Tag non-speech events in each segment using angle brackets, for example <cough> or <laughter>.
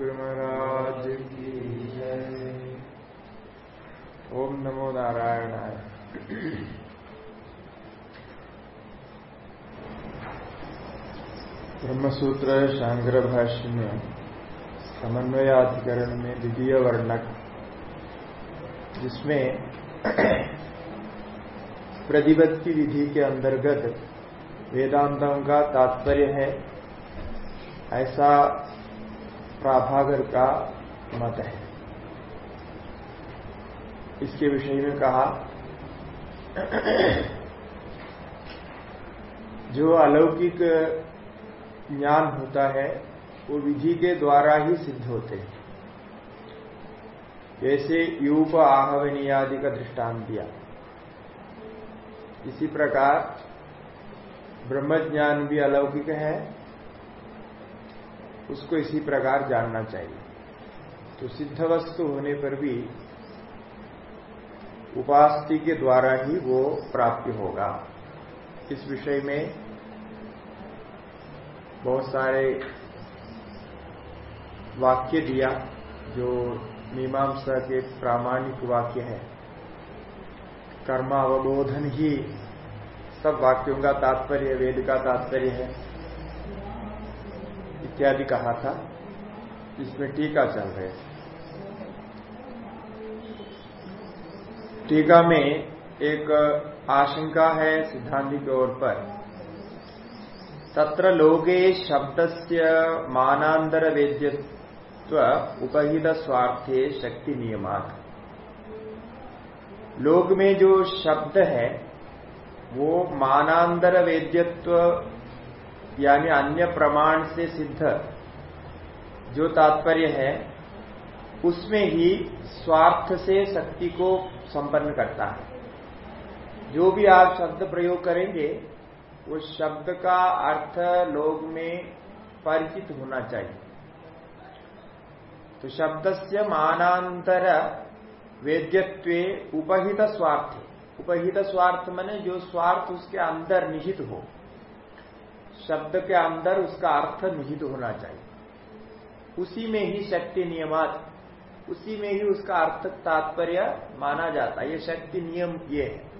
महाराज की ओम नमो नारायणाय। ब्रह्मसूत्र शांग्र भाष्य में समन्वयाधिकरण में द्वितीय वर्णक, जिसमें प्रतिपत्ति विधि के अंतर्गत वेदांतों का तात्पर्य है। ऐसा प्राभागर का मत है। इसके विषय में कहा, जो अलौकिक ज्ञान होता है, वो विधि के द्वारा ही सिद्ध होते हैं। जैसे यूप आहवनी आदि का दृष्टांत दिया। इसी प्रकार ब्रह्मज्ञान भी अलौकिक है उसको इसी प्रकार जानना चाहिए। तो सिद्ध वस्तु होने पर भी उपास्ति के द्वारा ही वो प्राप्ति होगा। इस विषय में बहुत सारे वाक्य दिया, जो मीमांसा के प्रामाणिक वाक्य है। कर्मावबोधन ही सब वाक्यों का तात्पर्य, वेद का तात्पर्य है। इत्यादि कहा था इसमें टीका चल रहे टीका में एक आशंका है सिद्धांति के ओर पर। तत्र लोगे शब्दस्य मानांतर वेद्यत्व उपहित स्वार्थे शक्ति नियमात। लोक में जो शब्द है, वो मानांतर वेद्यत्व यानी अन्य प्रमाण से सिद्ध जो तात्पर्य है, उसमें ही स्वार्थ से शक्ति को संपन्न करता है। जो भी आप शब्द प्रयोग करेंगे, वो शब्द का अर्थ लोग में परिचित होना चाहिए। तो शब्द से मानांतर वेद्यत्व उपहित स्वार्थ। उपहित स्वार्थ माने जो स्वार्थ उसके अंदर निहित हो। शब्द के अंदर उसका अर्थ निहित होना चाहिए। उसी में ही शक्ति नियमात, उसी में ही उसका अर्थ तात्पर्य माना जाता है। ये शक्ति नियम ये है।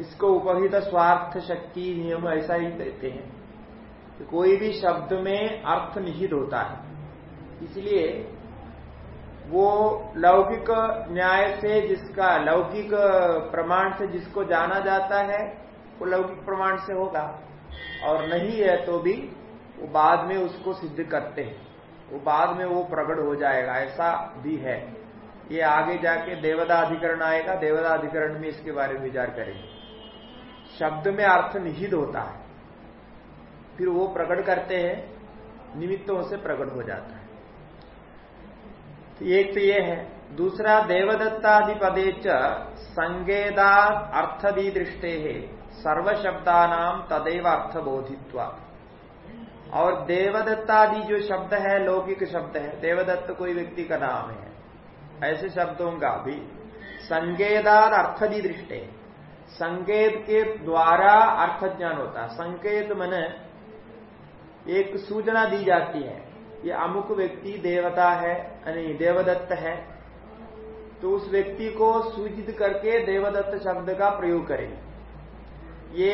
इसको उपहित स्वार्थ शक्ति नियम ऐसा ही कहते हैं कि कोई भी शब्द में अर्थ निहित होता है। इसलिए वो लौकिक न्याय से जिसका, लौकिक प्रमाण से जिसको जाना जाता है वो लौकिक प्रमाण से होगा। और नहीं है तो भी वो बाद में उसको सिद्ध करते हैं। वो बाद में वो प्रकट हो जाएगा, ऐसा भी है। ये आगे जाके देवदा अधिकरण आएगा देवदा अधिकरण में इसके बारे में विचार करेंगे। शब्द में अर्थ निहित होता है। फिर वो प्रकट करते हैं, निमित्तों से प्रकट हो जाता है। तो एक तो ये है, दूसरा देवदत्तादिपदे च संगेदा अर्थदी दृष्टे है। सर्व शब्दानाम तदैव अर्थबोधित्वा। और देवदत्तादि जो शब्द है, लौकिक शब्द है, देवदत्त कोई व्यक्ति का नाम है। ऐसे शब्दों का भी संकेदार अर्थदी दृष्टि। संकेत के द्वारा अर्थ ज्ञान होता है। संकेत मन एक सूचना दी जाती है ये अमुक व्यक्ति देवता है नहीं देवदत्त है तो उस व्यक्ति को सूचित करके देवदत्त शब्द का प्रयोग करेंगे। ये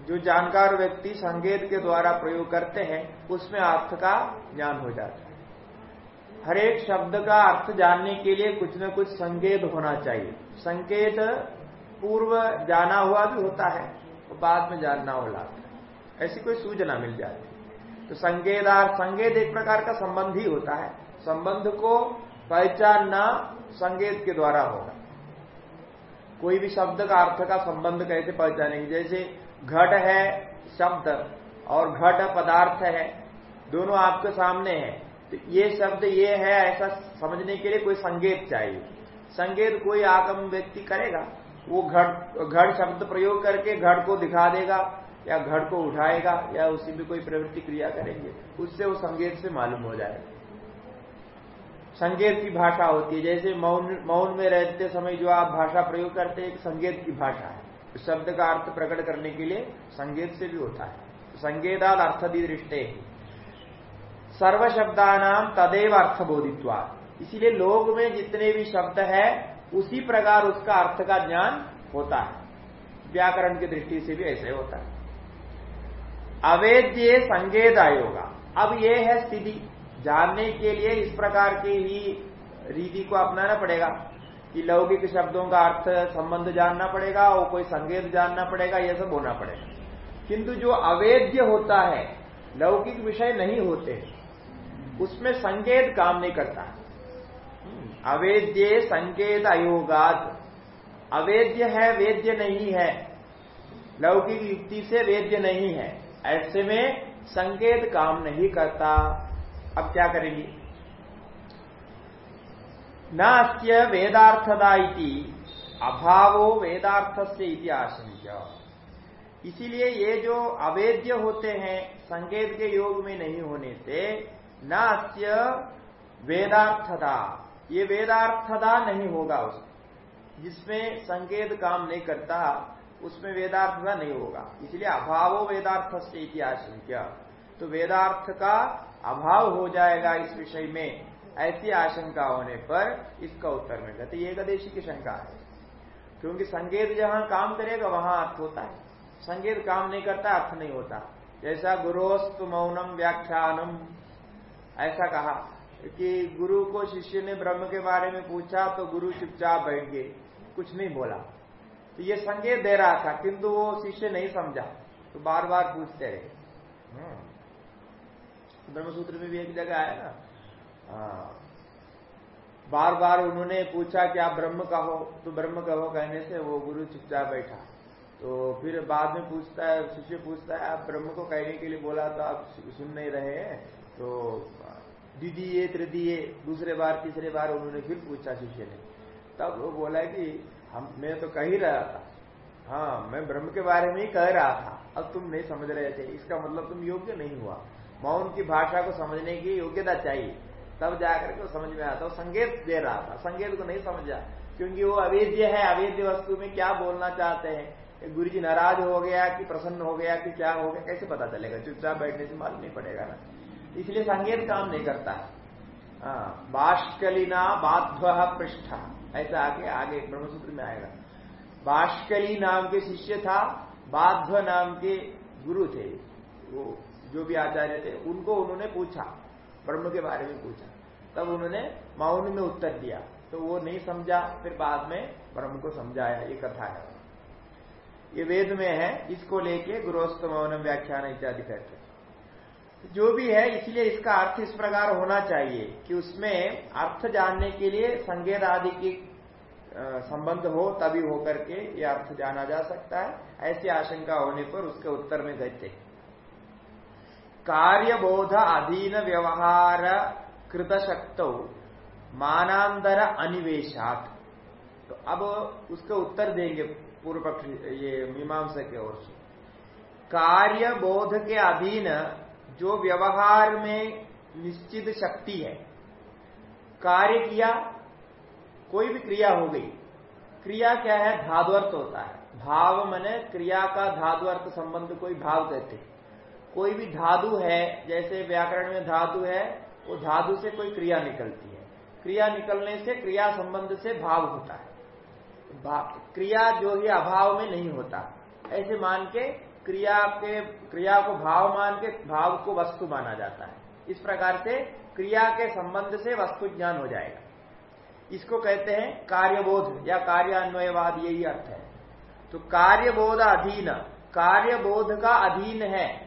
जो जानकार व्यक्ति संकेत के द्वारा प्रयोग करते हैं, उसमें अर्थ का ज्ञान हो जाता है। हर एक शब्द का अर्थ जानने के लिए कुछ न कुछ संकेत होना चाहिए। संकेत पूर्व जाना हुआ भी होता है तो बाद में जानना हो लाता है। ऐसी कोई सूचना मिल जाती है। तो संकेदार संकेत एक प्रकार का संबंध ही होता है। संबंध को पहचानना संकेत के द्वारा होगा। कोई भी शब्द का अर्थ का संबंध कैसे पहचानेंगे? जैसे घट है शब्द और घट पदार्थ है, दोनों आपके सामने है। तो ये शब्द ये है, ऐसा समझने के लिए कोई संकेत चाहिए। संकेत कोई आगम व्यक्ति करेगा, वो घट घट शब्द प्रयोग करके घट को दिखा देगा या घट को उठाएगा या उसी में कोई प्रवृत्ति क्रिया करेंगे, उससे वो संकेत से मालूम हो जाएगा। संकेत की भाषा होती है। जैसे मौन मौन में रहते समय जो आप भाषा प्रयोग करते हैं संकेत की भाषा है। शब्द का अर्थ प्रकट करने के लिए संगीत से भी होता है। संगेदाद दृष्टे सर्व शब्दानाम तदेव अर्थ बोधित्वा इसीलिए लोग में जितने भी शब्द है, उसी प्रकार उसका अर्थ का ज्ञान होता है। व्याकरण की दृष्टि से भी ऐसे होता है। अवेद्य संकेत आयोगा अब ये है स्थिति। जानने के लिए इस प्रकार की ही रीति को अपनाना पड़ेगा कि लौकिक शब्दों का अर्थ संबंध जानना पड़ेगा, और कोई संकेत जानना पड़ेगा यह सब होना पड़ेगा। किंतु जो अवेद्य होता है, लौकिक विषय नहीं होते, उसमें संकेत काम नहीं करता। अवेद्य संकेत अयोगात। अवेद्य है, वेद्य नहीं है। लौकिक युक्ति से वेद्य नहीं है। ऐसे में संकेत काम नहीं करता। अब क्या करेंगे? नास्त्य वेदार्थदा अभावो वेदार्थ से आशंका इसीलिए ये जो अवेद्य होते हैं, संकेत के योग में नहीं होने से, नास्त्य वेदार्थदा, ये वेदार्थदा नहीं होगा उस जिसमें संकेत काम नहीं करता, उसमें वेदार्थदा नहीं होगा। इसलिए अभावो वेदार्थ से आशंक्य तो वेदार्थ का अभाव हो जाएगा इस विषय में, ऐसी आशंका होने पर इसका उत्तर में कहते ये एकदेशी की शंका है। क्योंकि संकेत जहाँ काम करेगा, वहाँ अर्थ होता है। संकेत काम नहीं करता, अर्थ नहीं होता। जैसा गुरोस्त मौनम व्याख्यानम, ऐसा कहा कि गुरु को शिष्य ने ब्रह्म के बारे में पूछा तो गुरु चुपचाप बैठ गए, कुछ नहीं बोला। तो ये संकेत दे रहा था, किंतु वो शिष्य नहीं समझा। तो बार बार पूछते रहे। हम्म। ब्रह्मसूत्र में भी एक जगह आया ना? हाँ। बार बार उन्होंने पूछा कि आप ब्रह्म कहो तो ब्रह्म कहो कहने से वो गुरु चुपचाप बैठा। तो फिर बाद में पूछता है, शिष्य पूछता है, आप ब्रह्म को कहने के लिए बोला तो आप सुन नहीं रहे हैं? तो द्वितीय, तृतीय, दूसरे बार, तीसरे बार उन्होंने फिर पूछा शिष्य ने। तब वो बोला कि हम, मैं तो कह ही रहा था। हाँ मैं ब्रह्म के बारे में ही कह रहा था। अब तुम नहीं समझ रहे थे, इसका मतलब तुम योग्य नहीं हुआ। मौन की भाषा को समझने की योग्यता चाहिए। तब जाकर के समझ में आता। संकेत दे रहा था। संकेत को नहीं समझा। क्योंकि वो अवेद्य है। अवेद्य वस्तु में क्या बोलना चाहते हैं? गुरु जी नाराज़ हो गया कि प्रसन्न हो गया कि क्या हो गया, कैसे पता चलेगा? चुपचाप बैठने से मालूम नहीं पड़ेगा ना। इसलिए संकेत काम नहीं करता। है बाष्कलिना बाध्व पृष्ठ। ऐसा आगे आगे ब्रह्मसूत्र में आएगा। बाष्कली नाम के शिष्य था। बाध्व नाम के गुरु थे। वो जो भी आचार्य थे, उनको उन्होंने पूछा, ब्रह्म के बारे में पूछा। तब उन्होंने मौन में उत्तर दिया। तो वो नहीं समझा, फिर बाद में ब्रह्म को समझाया, ये कथा है। ये वेद में है, इसको लेके गुरोस्त मौन व्याख्यान इत्यादि करके। जो भी है, इसलिए इसका अर्थ इस प्रकार होना चाहिए कि उसमें अर्थ जानने के लिए संगेत आदि की संबंध हो, तभी होकर के ये अर्थ जाना जा सकता है। ऐसी आशंका होने पर उसके उत्तर में कहते कार्यबोध अधीन व्यवहार कृतशक्त मानांतर अनिवेशात तो अब उसका उत्तर देंगे पूर्व पक्ष, ये मीमांसा की ओर से। कार्य बोध के अधीन जो व्यवहार में निश्चित शक्ति है, कार्य किया, कोई भी क्रिया हो गई, क्रिया क्या है? धादुअर्थ होता है। भाव मने क्रिया का धादु अर्थ संबंध कोई भाव कहते कोई भी धातु है, जैसे व्याकरण में धातु है, वो धातु से कोई क्रिया निकलती है। क्रिया निकलने से क्रिया संबंध से भाव होता है। क्रिया जो ही अभाव में नहीं होता। ऐसे मान के क्रिया के, क्रिया को भाव मान के भाव को वस्तु माना जाता है। इस प्रकार से क्रिया के संबंध से वस्तु ज्ञान हो जाएगा। इसको कहते हैं कार्यबोध या कार्यान्वयवाद, यही अर्थ है। तो कार्यबोध अधीन कार्यबोध का अधीन है।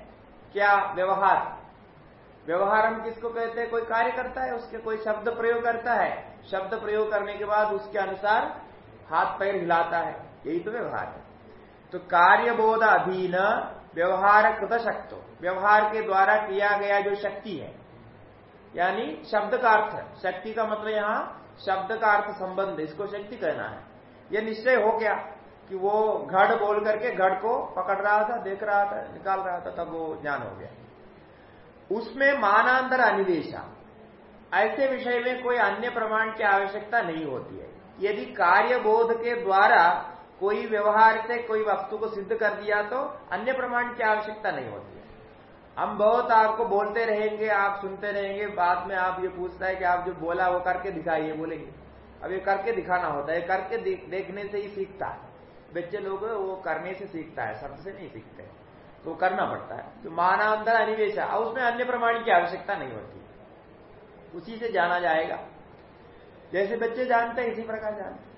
क्या व्यवहार? व्यवहार हम किसको कहते हैं? कोई कार्य करता है, उसके कोई शब्द प्रयोग करता है। शब्द प्रयोग करने के बाद उसके अनुसार हाथ पैर हिलाता है। यही तो व्यवहार है। तो कार्यबोध अधीन व्यवहार कृत शक्तो व्यवहार के द्वारा किया गया जो शक्ति है, यानी शब्द का अर्थ शक्ति का मतलब यहाँ शब्द का अर्थ संबंध, इसको शक्ति कहना है। यह निश्चय हो गया। कि वो घड़ बोल करके घड़ को पकड़ रहा था, देख रहा था, निकाल रहा था, तब वो ज्ञान हो गया। उसमें मानांतर अनिवेशा। ऐसे विषय में कोई अन्य प्रमाण की आवश्यकता नहीं होती है। यदि कार्य बोध के द्वारा कोई व्यवहार से कोई वस्तु को सिद्ध कर दिया तो अन्य प्रमाण की आवश्यकता नहीं होती है। हम बहुत आपको बोलते रहेंगे, आप सुनते रहेंगे, बाद में आप ये पूछता है कि आप जो बोला वो करके दिखाइए, बोलेंगे। अब ये करके दिखाना होता है करके देखने से ही सीखता है। बच्चे लोग वो करने से सीखता है शब्द से नहीं सीखते तो करना पड़ता है तो मानांतर अनिवेश है उसमें अन्य प्रमाण की आवश्यकता नहीं होती उसी से जाना जाएगा जैसे बच्चे जानते हैं इसी प्रकार जानते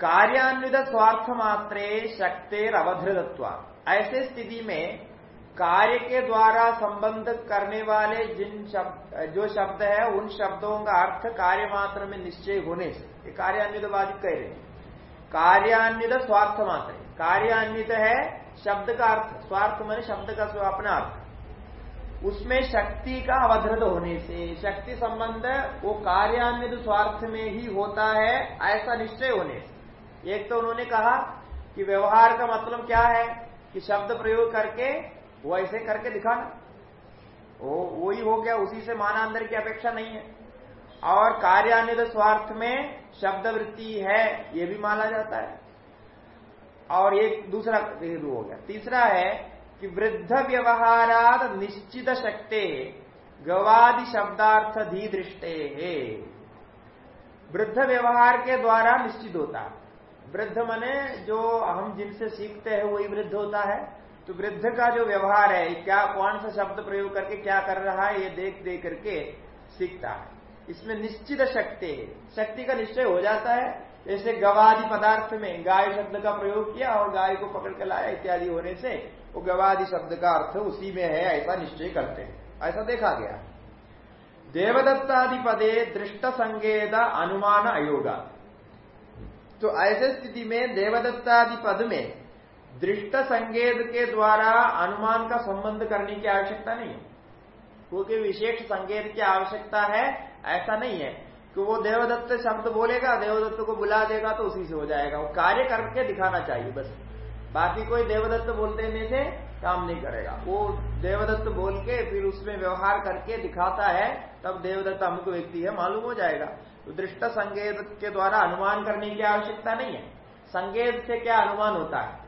कार्यान्वित स्वार्थ मात्रे शक्तिर अवधृतत्व ऐसे स्थिति में कार्य के द्वारा संबंध करने वाले जिन शब्द जो शब्द है उन शब्दों का अर्थ कार्य मात्र में निश्चय होने से कार्यान्वितवादी कह रहे हैं कार्यान्वित स्वार्थ मात्र कार्यान्वित है शब्द का अर्थ। स्वार्थ मैंने शब्द का अपना अर्थ। उसमें शक्ति का अवधृत होने से, शक्ति संबंध वो कार्यान्वित स्वार्थ में ही होता है, ऐसा निश्चय होने से। एक तो उन्होंने कहा कि व्यवहार का मतलब क्या है कि शब्द प्रयोग करके वो ऐसे करके दिखाना। वो वही हो गया, उसी से माना अंदर की अपेक्षा नहीं है। और कार्यान्वित स्वार्थ में शब्द वृत्ति है, ये भी माना जाता है। और एक दूसरा हेतु हो गया। तीसरा है कि वृद्ध व्यवहाराद निश्चित शक्ति गवादि शब्दार्थ धी दृष्टे है। वृद्ध व्यवहार के द्वारा निश्चित होता है। वृद्ध मने जो हम जिनसे सीखते हैं, वही वृद्ध होता है। तो वृद्ध का जो व्यवहार है, क्या कौन सा शब्द प्रयोग करके क्या कर रहा है, ये देख देख करके सीखता है। इसमें निश्चित शक्ति शक्ति का निश्चय हो जाता है। जैसे गवादी पदार्थ में गाय शब्द का प्रयोग किया और गाय को पकड़ के लाया इत्यादि होने से, वो गवादी शब्द का अर्थ उसी में है, ऐसा निश्चय करते हैं। ऐसा देखा गया। देवदत्तादि पदे दृष्ट संगेद अनुमान अयोगा। तो ऐसे स्थिति में देवदत्तादि पद में दृष्ट संगेद के द्वारा अनुमान का संबंध करने की आवश्यकता नहीं। क्योंकि विशेष संकेत की आवश्यकता है ऐसा नहीं है कि वो देवदत्त शब्द बोलेगा, देवदत्त को बुला देगा तो उसी से हो जाएगा। वो कार्य करके दिखाना चाहिए बस। बाकी कोई देवदत्त बोलते देने से काम नहीं करेगा। वो देवदत्त बोल के फिर उसमें व्यवहार करके दिखाता है, तब देवदत्त अमुक व्यक्ति है, मालूम हो जाएगा। तो दृष्ट संकेत के द्वारा अनुमान करने की आवश्यकता नहीं है। संकेत से क्या अनुमान होता है?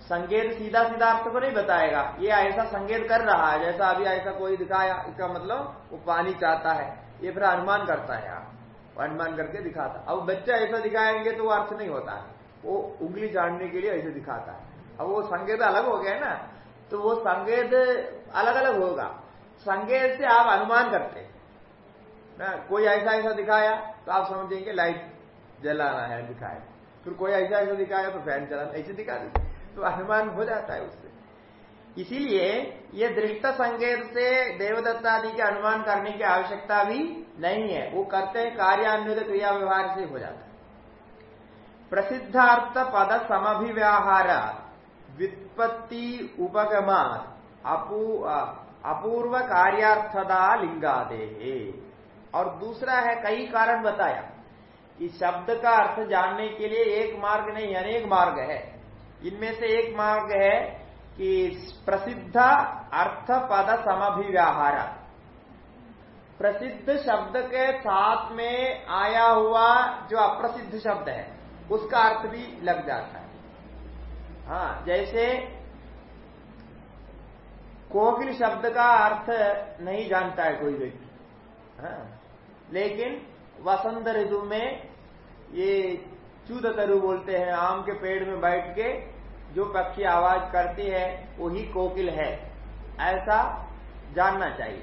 संकेत सीधा सीधा आपको को नहीं बताएगा। ये ऐसा संकेत कर रहा है, जैसा अभी ऐसा कोई दिखाया, इसका मतलब वो पानी चाहता है। ये फिर अनुमान करता है आप। अनुमान करके दिखाता अब बच्चा ऐसा दिखाएँगे तो वो अर्थ नहीं होता है। वो उंगली जानने के लिए ऐसे दिखाता है। अब वो संकेत अलग हो गया ना तो वो संकेत अलग अलग होगा। संकेत से आप अनुमान करते ना, कोई ऐसा ऐसा दिखाया तो आप समझेंगे, लाइट जलाना है दिखाया फिर कोई ऐसा ऐसा दिखाया तो फ़ैन चलाना, ऐसे दिखा देते तो अनुमान हो जाता है उससे। इसीलिए ये दृष्ट संकेत से देवदत्तादि के अनुमान करने की आवश्यकता भी नहीं है। वो करते हैं कार्यान्वित क्रिया व्यवहार से हो जाता है। प्रसिद्धार्थ पद समभिव्याहार वित्पत्ति उपगमा अपू, अपूर्व कार्यार्थदा लिंगादे और दूसरा है कई कारण बताया इस शब्द का अर्थ जानने के लिए एक मार्ग नहीं अनेक मार्ग है। इनमें से एक मार्ग है कि प्रसिद्ध अर्थ पद समभिव्यवहार। प्रसिद्ध शब्द के साथ में आया हुआ जो अप्रसिद्ध शब्द है, उसका अर्थ भी लग जाता है। हाँ जैसे कोकिल शब्द का अर्थ नहीं जानता है कोई व्यक्ति। हाँ लेकिन वसंत ऋतु में ये चूद तरु बोलते हैं, आम के पेड़ में बैठ के जो पक्षी आवाज़ करती है, वही कोकिल है। ऐसा जानना चाहिए।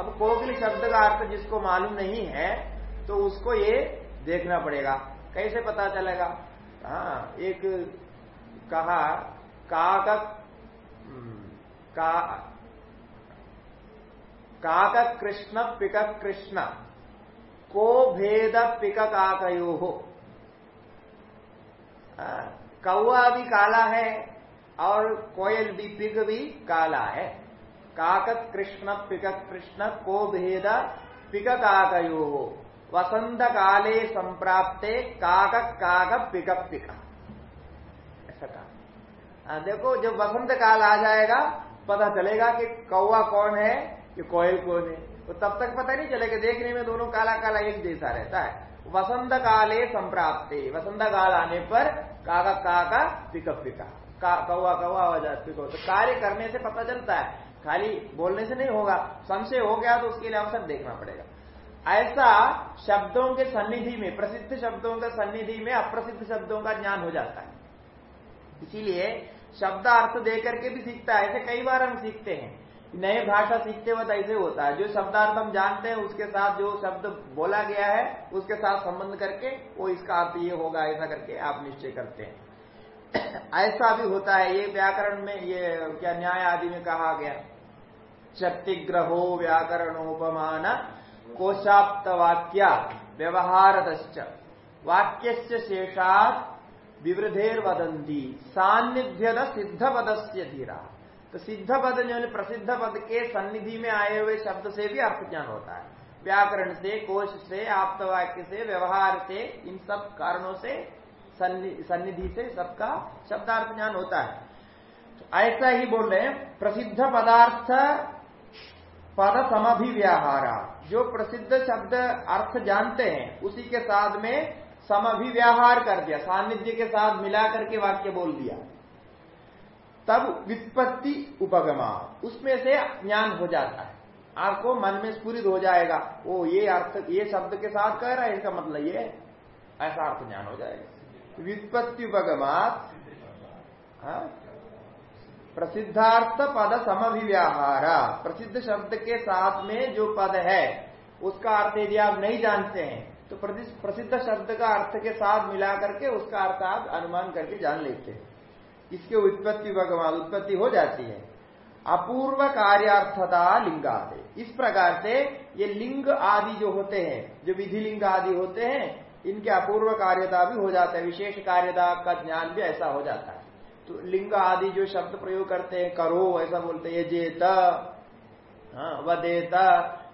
अब कोकिल शब्द का अर्थ जिसको मालूम नहीं है तो उसको ये देखना पड़ेगा। कैसे पता चलेगा? हाँ एक कहा काक का काक कृष्ण पिक कृष्ण, को भेद पिक काकयो हो कौआ भी काला है और कोयल भी, पिग भी काला है। काकत कृष्ण पिक कृष्ण, को भेद पिक काकयो हो वसंत काले संप्राप्ते काक काक पिक पिक ऐसा कहा। देखो, जब वसंत काल आ जाएगा, पता चलेगा कि कौआ कौन है, कि कोयल कौन है। तो तब तक पता नहीं चलेगा, देखने में दोनों काला काला एक जैसा रहता है। वसंत काले संप्राप्ते। वसंत काल आने पर काका काका पिकअप पिका का, कौआ कौआ आवाज़ पिको तो कार्य करने से पता चलता है। खाली बोलने से नहीं होगा। संशय हो गया तो उसके लिए अवसर देखना पड़ेगा। ऐसा शब्दों के सन्निधि में प्रसिद्ध शब्दों के सन्निधि में अप्रसिद्ध शब्दों का ज्ञान हो जाता है। इसीलिए शब्द अर्थ देकर के भी सीखता है। ऐसे कई बार हम सीखते हैं। नए भाषा सीखते वक्त ऐसे होता है। जो शब्दार्थ हम जानते हैं, उसके साथ जो शब्द बोला गया है, उसके साथ संबंध करके वो इसका अर्थ ये होगा, ऐसा करके आप निश्चय करते हैं। <coughs> ऐसा भी होता है। ये व्याकरण में, ये क्या न्याय आदि में कहा गया। शक्तिग्रहो व्याकरणोपमान कोशाप्त वाक्य व्यवहार वाक्य शेषात विवृधेर वदंती सान्निध्यद सिद्ध पदस्य धीरा। तो सिद्ध पद जो प्रसिद्ध पद के सन्निधि में आए हुए शब्द से भी अर्थ ज्ञान होता है। व्याकरण से, कोश से, आप्तवाक्य से, व्यवहार से, इन सब कारणों से सन्निधि से सबका शब्दार्थ ज्ञान होता है। ऐसा ही बोल रहे हैं प्रसिद्ध पदार्थ पद समभिव्याहारा। जो प्रसिद्ध शब्द अर्थ जानते हैं, उसी के साथ में समभिव्याहार कर दिया, सान्निध्य के साथ मिला करके वाक्य बोल दिया। तब वित्पत्ति उपगमा। उसमें से ज्ञान हो जाता है। आपको मन में स्फूरित हो जाएगा वो ये अर्थ, ये शब्द के साथ कह रहा है, इसका मतलब ये ऐसा अर्थ ज्ञान हो जाएगा। वित्पत्ति उपगमात हाँ? प्रसिद्धार्थ पद समभिव्याहारा प्रसिद्ध शब्द के साथ में जो पद है, उसका अर्थ यदि आप नहीं जानते हैं तो प्रसिद्ध शब्द का अर्थ के साथ मिला करके उसका अर्थ आप अनुमान करके जान लेते हैं। इसके उत्पत्ति भगवान, उत्पत्ति हो जाती है। अपूर्व कार्यार्थता लिंगादे। इस प्रकार से ये लिंग आदि जो होते हैं, जो विधि लिंग आदि होते हैं, इनके अपूर्व कार्यता भी हो जाता है। विशेष कार्यता का ज्ञान भी ऐसा हो जाता है। तो लिंग आदि जो शब्द प्रयोग करते हैं, करो, ऐसा बोलते हैं जेत हाँ वदेता,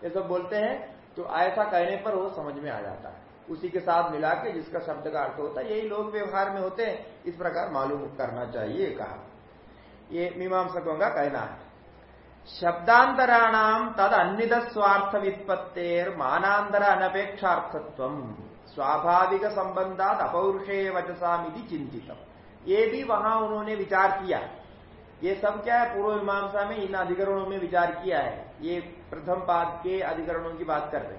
ये सब बोलते हैं तो ऐसा कहने पर वो समझ में आ जाता है। उसी के साथ मिला के जिसका शब्द का अर्थ होता है, यही लोग व्यवहार में होते हैं। इस प्रकार मालूम करना चाहिए कहा। ये मीमांसकों का कहना है। शब्दांतराणाम तद अन्विद स्वार्थ वित्पत्तेर मानांतर अनपेक्षार्थत्व स्वाभाविक संबंधात अपौरुषे वचसामिति चिंतित ये भी वहाँ उन्होंने विचार किया। ये सब क्या है? पूर्व मीमांसा में इन अधिकरणों में विचार किया है। ये प्रथम पाद के अधिकरणों की बात कर रहे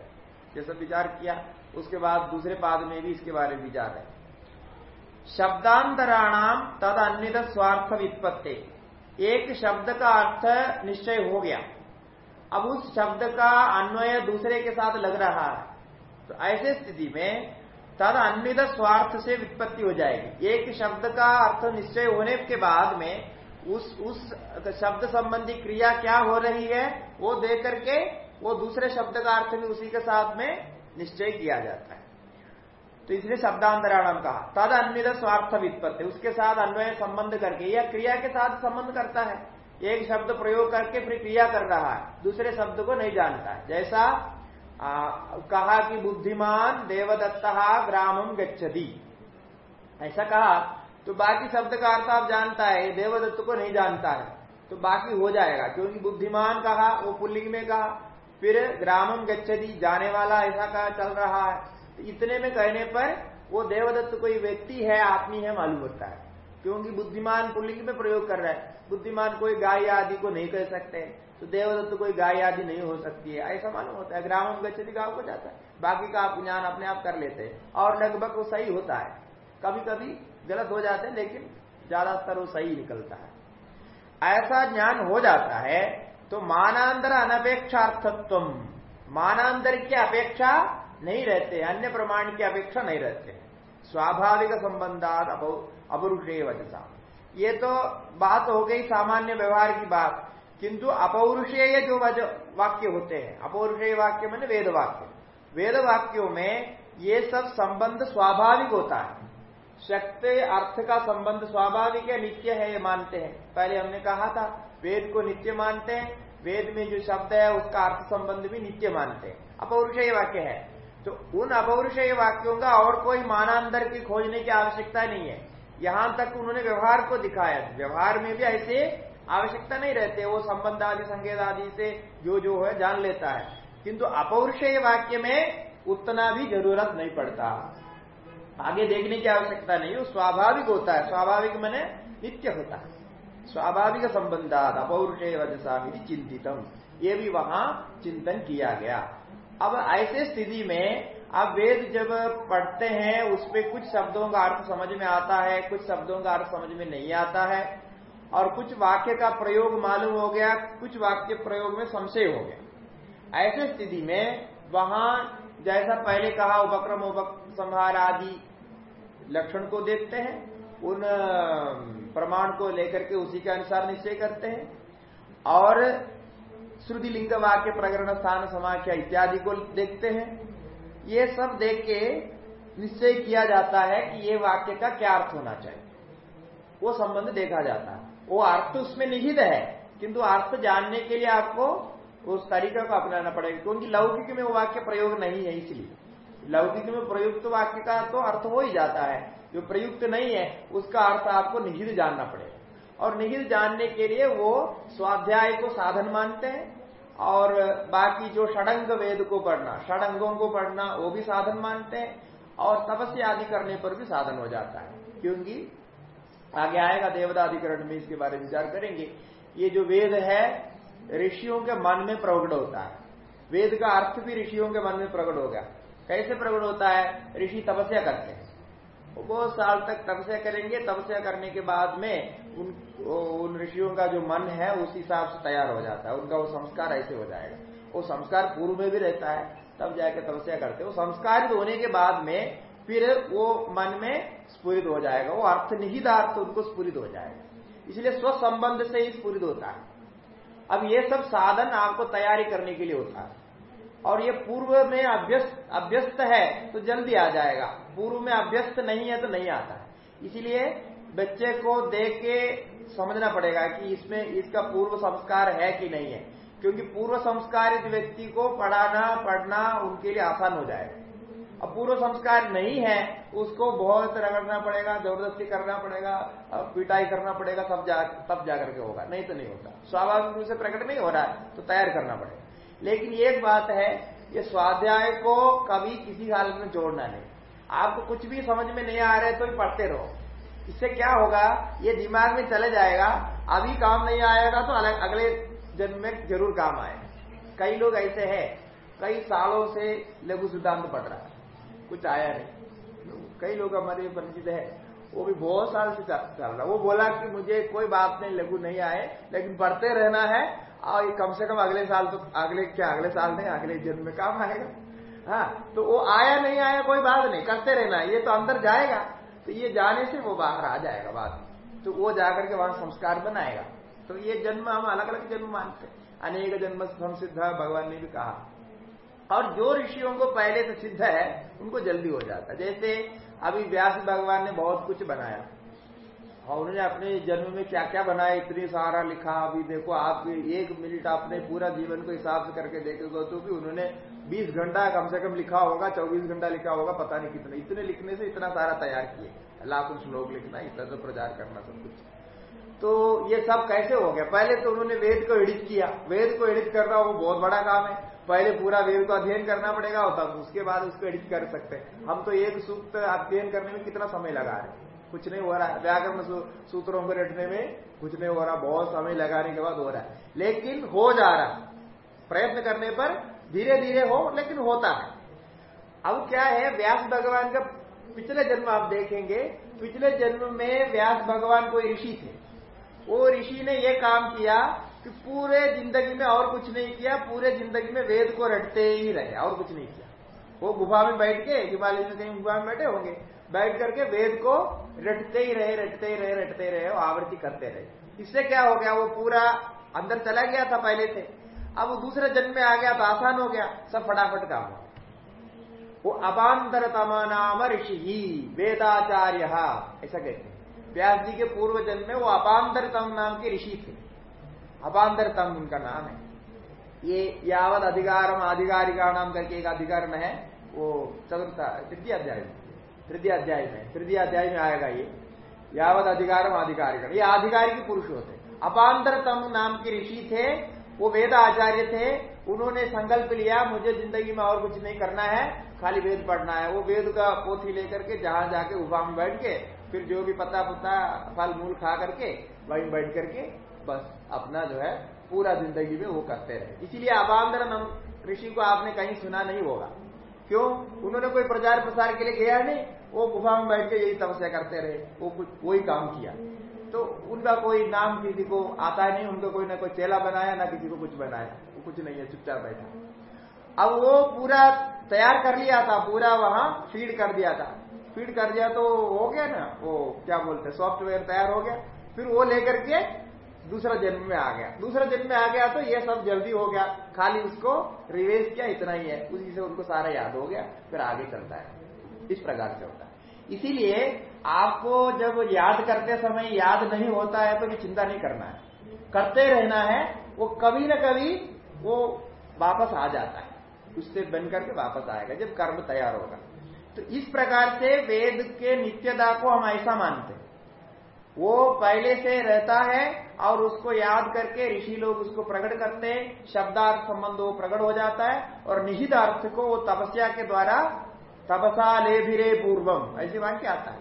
ये सब विचार किया। उसके बाद दूसरे पाद में भी इसके बारे में विचार है। शब्दांतराणाम तद अन्य स्वार्थ वित्पत्ति। एक शब्द का अर्थ निश्चय हो गया। अब उस शब्द का अन्वय दूसरे के साथ लग रहा है। तो ऐसे स्थिति में तद अन्वित स्वार्थ से वित्पत्ति हो जाएगी। एक शब्द का अर्थ निश्चय होने के बाद में उस उस शब्द संबंधी क्रिया क्या हो रही है, वो देख करके वो दूसरे शब्द का अर्थ भी उसी के साथ में निश्चय किया जाता है। तो इसलिए शब्दांतराणाम कहा। तद अन्वित स्वार्थ वित्पत्ति उसके साथ अन्वय संबंध करके या क्रिया के साथ संबंध करता है। एक शब्द प्रयोग करके फिर क्रिया कर रहा है। दूसरे शब्द को नहीं जानता है। जैसा कहा कि बुद्धिमान देवदत्त ग्रामम गच्छति। ऐसा कहा तो बाकी शब्द का अर्थ आप जानता है, देवदत्त को नहीं जानता है। तो बाकी हो जाएगा, क्योंकि बुद्धिमान कहा, वो पुल्लिंग में कहा। फिर ग्रामम गच्छति, जाने वाला ऐसा कहा चल रहा है। तो इतने में कहने पर वो देवदत्त कोई व्यक्ति है आदमी है, मालूम होता है। क्योंकि बुद्धिमान पुल्लिंग में प्रयोग कर रहा है। बुद्धिमान कोई गाय आदि को नहीं कह सकते तो देवदत्त कोई गाय आदि नहीं हो सकती है। ऐसा मालूम होता है। ग्रामम गच्छति, गाँव को जाता है। बाकी का आप ज्ञान अपने आप कर लेते हैं। और लगभग वो सही होता है। कभी कभी गलत हो जाते हैं, लेकिन ज़्यादातर वो सही निकलता है। ऐसा ज्ञान हो जाता है तो मानांतर अनपेक्षार्थत्व मानांतर की अपेक्षा नहीं रहते, अन्य प्रमाण की अपेक्षा नहीं रहते। स्वाभाविक संबंधात अपरुषे वजसा ये तो बात हो गई सामान्य व्यवहार की बात, किंतु अपौरुषेय जो वाक्य होते हैं अपौरुषेय वाक्य मैंने वेद वाक्य। वेद वाक्यों में ये सब संबंध स्वाभाविक होता है। शक्ति, अर्थ का संबंध स्वाभाविक है नित्य है, ये मानते हैं। पहले हमने कहा था वेद को नित्य मानते हैं, वेद में जो शब्द है, उसका अर्थ संबंध भी नित्य मानते हैं। अपौरुषेय वाक्य है। तो उन अपौरुषेय वाक्यों का और कोई मानांतर की खोजने की आवश्यकता नहीं है। यहाँ तक उन्होंने व्यवहार को दिखाया। व्यवहार में भी ऐसे आवश्यकता नहीं रहते। वो संबंध आदि संकेत आदि से जो जो है जान लेता है। किंतु अपौरुषेय वाक्य में उतना भी ज़रूरत नहीं पड़ता। आगे देखने की आवश्यकता नहीं। वो स्वाभाविक होता है। स्वाभाविक मैंने नित्य होता है। स्वाभाविक संबंधात अपौरुषेय वजसा चिंतितम ये भी वहाँ चिंतन किया गया। अब ऐसे स्थिति में आप वेद जब पढ़ते हैं उसमें कुछ शब्दों का अर्थ समझ में आता है, कुछ शब्दों का अर्थ समझ में नहीं आता है, और कुछ वाक्य का प्रयोग मालूम हो गया, कुछ वाक्य प्रयोग में संशय हो गया। ऐसे स्थिति में वहाँ जैसा पहले कहा, उपक्रम उप संहार आदि लक्षण को देखते हैं। उन प्रमाण को लेकर के उसी के अनुसार निश्चय करते हैं। और श्रुति लिंग वाक्य, प्रकरण स्थान, समाख्या इत्यादि को देखते हैं। ये सब देख के निश्चय किया जाता है कि ये वाक्य का क्या अर्थ होना चाहिए। वो संबंध देखा जाता है। वो अर्थ उसमें निहित है, किंतु अर्थ जानने के लिए आपको उस तरीका को अपनाना पड़ेगा, क्योंकि लौकिक में वो वाक्य प्रयोग नहीं है इसलिए। लौकिक में प्रयुक्त वाक्य का तो अर्थ हो ही जाता है। जो प्रयुक्त नहीं है, उसका अर्थ आपको निहित जानना पड़ेगा। और निहित जानने के लिए वो स्वाध्याय को साधन मानते हैं और बाकी जो षडंग वेद को पढ़ना, षडंगों को पढ़ना, वो भी साधन मानते हैं और तपस्या आदि करने पर भी साधन हो जाता है। क्योंकि आगे आएगा देवदाधिकरण में इसके बारे में विचार करेंगे। ये जो वेद है, ऋषियों के मन में प्रकट होता है। वेद का अर्थ भी ऋषियों के मन में प्रकट हो गया। कैसे प्रकट होता है? ऋषि तपस्या करते हैं। वो बहुत साल तक तपस्या करेंगे तपस्या करने के बाद में उन उन ऋषियों का जो मन है, उस हिसाब से तैयार हो जाता है। उनका वो संस्कार ऐसे हो जाएगा। वो संस्कार पूर्व में भी रहता है, तब जाकर तपस्या करते वो संस्कारित होने के बाद में फिर वो मन में स्फुरित हो जाएगा। वो अर्थ निहित अर्थ उनको स्फुरित हो जाएगा। इसलिए स्व संबंध से ही स्फुरित होता है। अब ये सब साधन आपको तैयारी करने के लिए होता है। और ये पूर्व में अभ्यस्त अभ्यस्त है तो जल्दी आ जाएगा। पूर्व में अभ्यस्त नहीं है तो नहीं आता है। इसीलिए बच्चे को देख के समझना पड़ेगा कि इसमें, इसका पूर्व संस्कार है कि नहीं है। क्योंकि पूर्व संस्कारित व्यक्ति को पढ़ाना, पढ़ना उनके लिए आसान हो जाएगा। अब पूर्व संस्कार नहीं है, उसको बहुत रगड़ना पड़ेगा, ज़बरदस्ती करना पड़ेगा पिटाई करना पड़ेगा, तब जा, तब जाकर के होगा। नहीं तो नहीं होता। स्वाभाविक रूप से प्रकट नहीं हो रहा है तो तैयार करना पड़ेगा। लेकिन एक बात है, ये स्वाध्याय को कभी किसी हालत में जोड़ना नहीं। आपको कुछ भी समझ में नहीं आ रहे तो भी पढ़ते रहो। इससे क्या होगा, ये दिमाग में चले जाएगा, अभी काम नहीं आएगा तो अगले जन्म में ज़रूर काम आएगा कई लोग ऐसे हैं, कई सालों से लघु सिद्धांत पढ़ रहा है, कुछ आया नहीं। कई लोग हमारे परिचित है, वो भी बहुत साल से चल रहा वो बोला कि मुझे कोई बात नहीं, लघु नहीं आए, लेकिन पढ़ते रहना है और कम से कम अगले साल तो अगले क्या, अगले साल नहीं, अगले जन्म में काम आएगा। हाँ तो वो आया नहीं आया, कोई बात नहीं, करते रहना, ये तो अंदर जाएगा। तो ये जाने से वो बाहर आ जाएगा बात तो वो जाकर के वहाँ संस्कार बनाएगा। तो ये जन्म हम अलग अलग जन्म मानते अनेक जन्म सिद्ध भगवान ने भी कहा। और जो ऋषियों को पहले से सिद्ध है, उनको जल्दी हो जाता जैसे अभी व्यास भगवान ने बहुत कुछ बनाया। और उन्होंने अपने जन्म में क्या क्या बनाया, इतनी सारा लिखा, अभी देखो आप एक मिनट आपने पूरा जीवन को हिसाब से करके देखेगा तो भी उन्होंने बीस घंटा कम से कम लिखा होगा, चौबीस घंटा लिखा होगा, पता नहीं कितना। इतने लिखने से इतना सारा तैयार किए। लाखों श्लोक लिखना, इतना तो प्रचार करना सब कुछ। तो ये सब कैसे हो गया? पहले तो उन्होंने वेद को एडिट किया। वेद को एडिट करना वो बहुत बड़ा काम है। पहले पूरा वेद को अध्ययन करना पड़ेगा और तब उसके बाद उसको एडिट कर सकते हैं। हम तो एक सूक्त अध्ययन करने में कितना समय लगा रहे हैं? कुछ नहीं हो रहा है। व्याकरण सूत्रों को रटने में कुछ नहीं हो रहा, बहुत समय लगाने के बाद हो रहा है। लेकिन हो जा रहा प्रयत्न करने पर धीरे धीरे हो, लेकिन होता है। अब क्या है, व्यास भगवान का पिछले जन्म आप देखेंगे, पिछले जन्म में व्यास भगवान कोई ऋषि थे। वो ऋषि ने ये काम किया कि पूरे ज़िंदगी में और कुछ नहीं किया, पूरे ज़िंदगी में वेद को रटते ही रहे, और कुछ नहीं किया। वो गुफा में बैठ के हिमालय में कहीं गुफा में बैठे होंगे। बैठ करके वेद को रटते ही रहे, रटते ही रहे, रटते रहे आवृत्ति करते रहे। इससे क्या हो गया? वो पूरा अंदर चला गया था पहले से। अब वो दूसरे जन्म में आ गया तो आसान हो गया। सब फटाफट काम हो वो अपांतर नाम ऋषि ही वेदाचार्य, ऐसा कहते हैं। व्यास जी के पूर्व जन्म में वो अपांतर तम नाम के ऋषि थे। अपांतर तम उनका नाम है। ये यावत अधिकारम आधिकारिका नाम करके एक अधिकरण है। वो चतुर्थ, तृतीय अध्याय। तृतीय अध्याय में, तृतीय अध्याय में आएगा ये। यावत अधिकारम आधिकारिक ये आधिकारिक पुरुष होते अपांतर तम नाम के ऋषि थे, वो वेद आचार्य थे, उन्होंने संकल्प लिया, मुझे ज़िंदगी में और कुछ नहीं करना है, खाली वेद पढ़ना है। वो वेद का पोथी लेकर के जहाँ जाके उभा में बैठ के, फिर जो भी पत्ता पुता फल मूल खा करके, वहीं बैठ करके, बस अपना जो है, पूरा ज़िंदगी में वो करते रहे। इसीलिए अबांतर ऋषि को आपने कहीं सुना नहीं होगा। क्यों? उन्होंने कोई प्रचार प्रसार के लिए गया नहीं। वो गुफा में बैठ के यही तपस्या करते रहे। वो कुछ, वही काम किया। तो उनका कोई नाम किसी को आता नहीं, उनको कोई ना कोई चेला बनाया, ना किसी को कुछ बनाया। वो कुछ नहीं है, चुपचाप बैठा। अब वो पूरा तैयार कर लिया था, पूरा वहाँ फ़ीड कर दिया था। फ़ीड कर दिया तो हो गया ना, वो क्या बोलते सॉफ्टवेयर तैयार हो गया। फिर वो लेकर के दूसरा जन्म में आ गया। दूसरा जन्म में आ गया तो ये सब जल्दी हो गया। खाली उसको रिवेज किया, इतना ही है। उसी से उनको सारा याद हो गया, फिर आगे चलता है। इस प्रकार से होता है। इसीलिए आपको जब याद करते समय याद नहीं होता है तो भी चिंता नहीं करना है। करते रहना है, वो कभी न कभी वो वापस आ जाता है। उससे बन करके वापस आएगा, जब कर्म तैयार होगा। तो इस प्रकार से वेद के नित्यता को हम ऐसा मानते हैं। वो पहले से रहता है और उसको याद करके ऋषि लोग उसको प्रकट करते हैं, शब्दार्थ संबंध वो प्रकट हो जाता है और निहित अर्थ को वो तपस्या के द्वारा तपसा ले भिरे पूर्वम, ऐसे वाक्य आता है।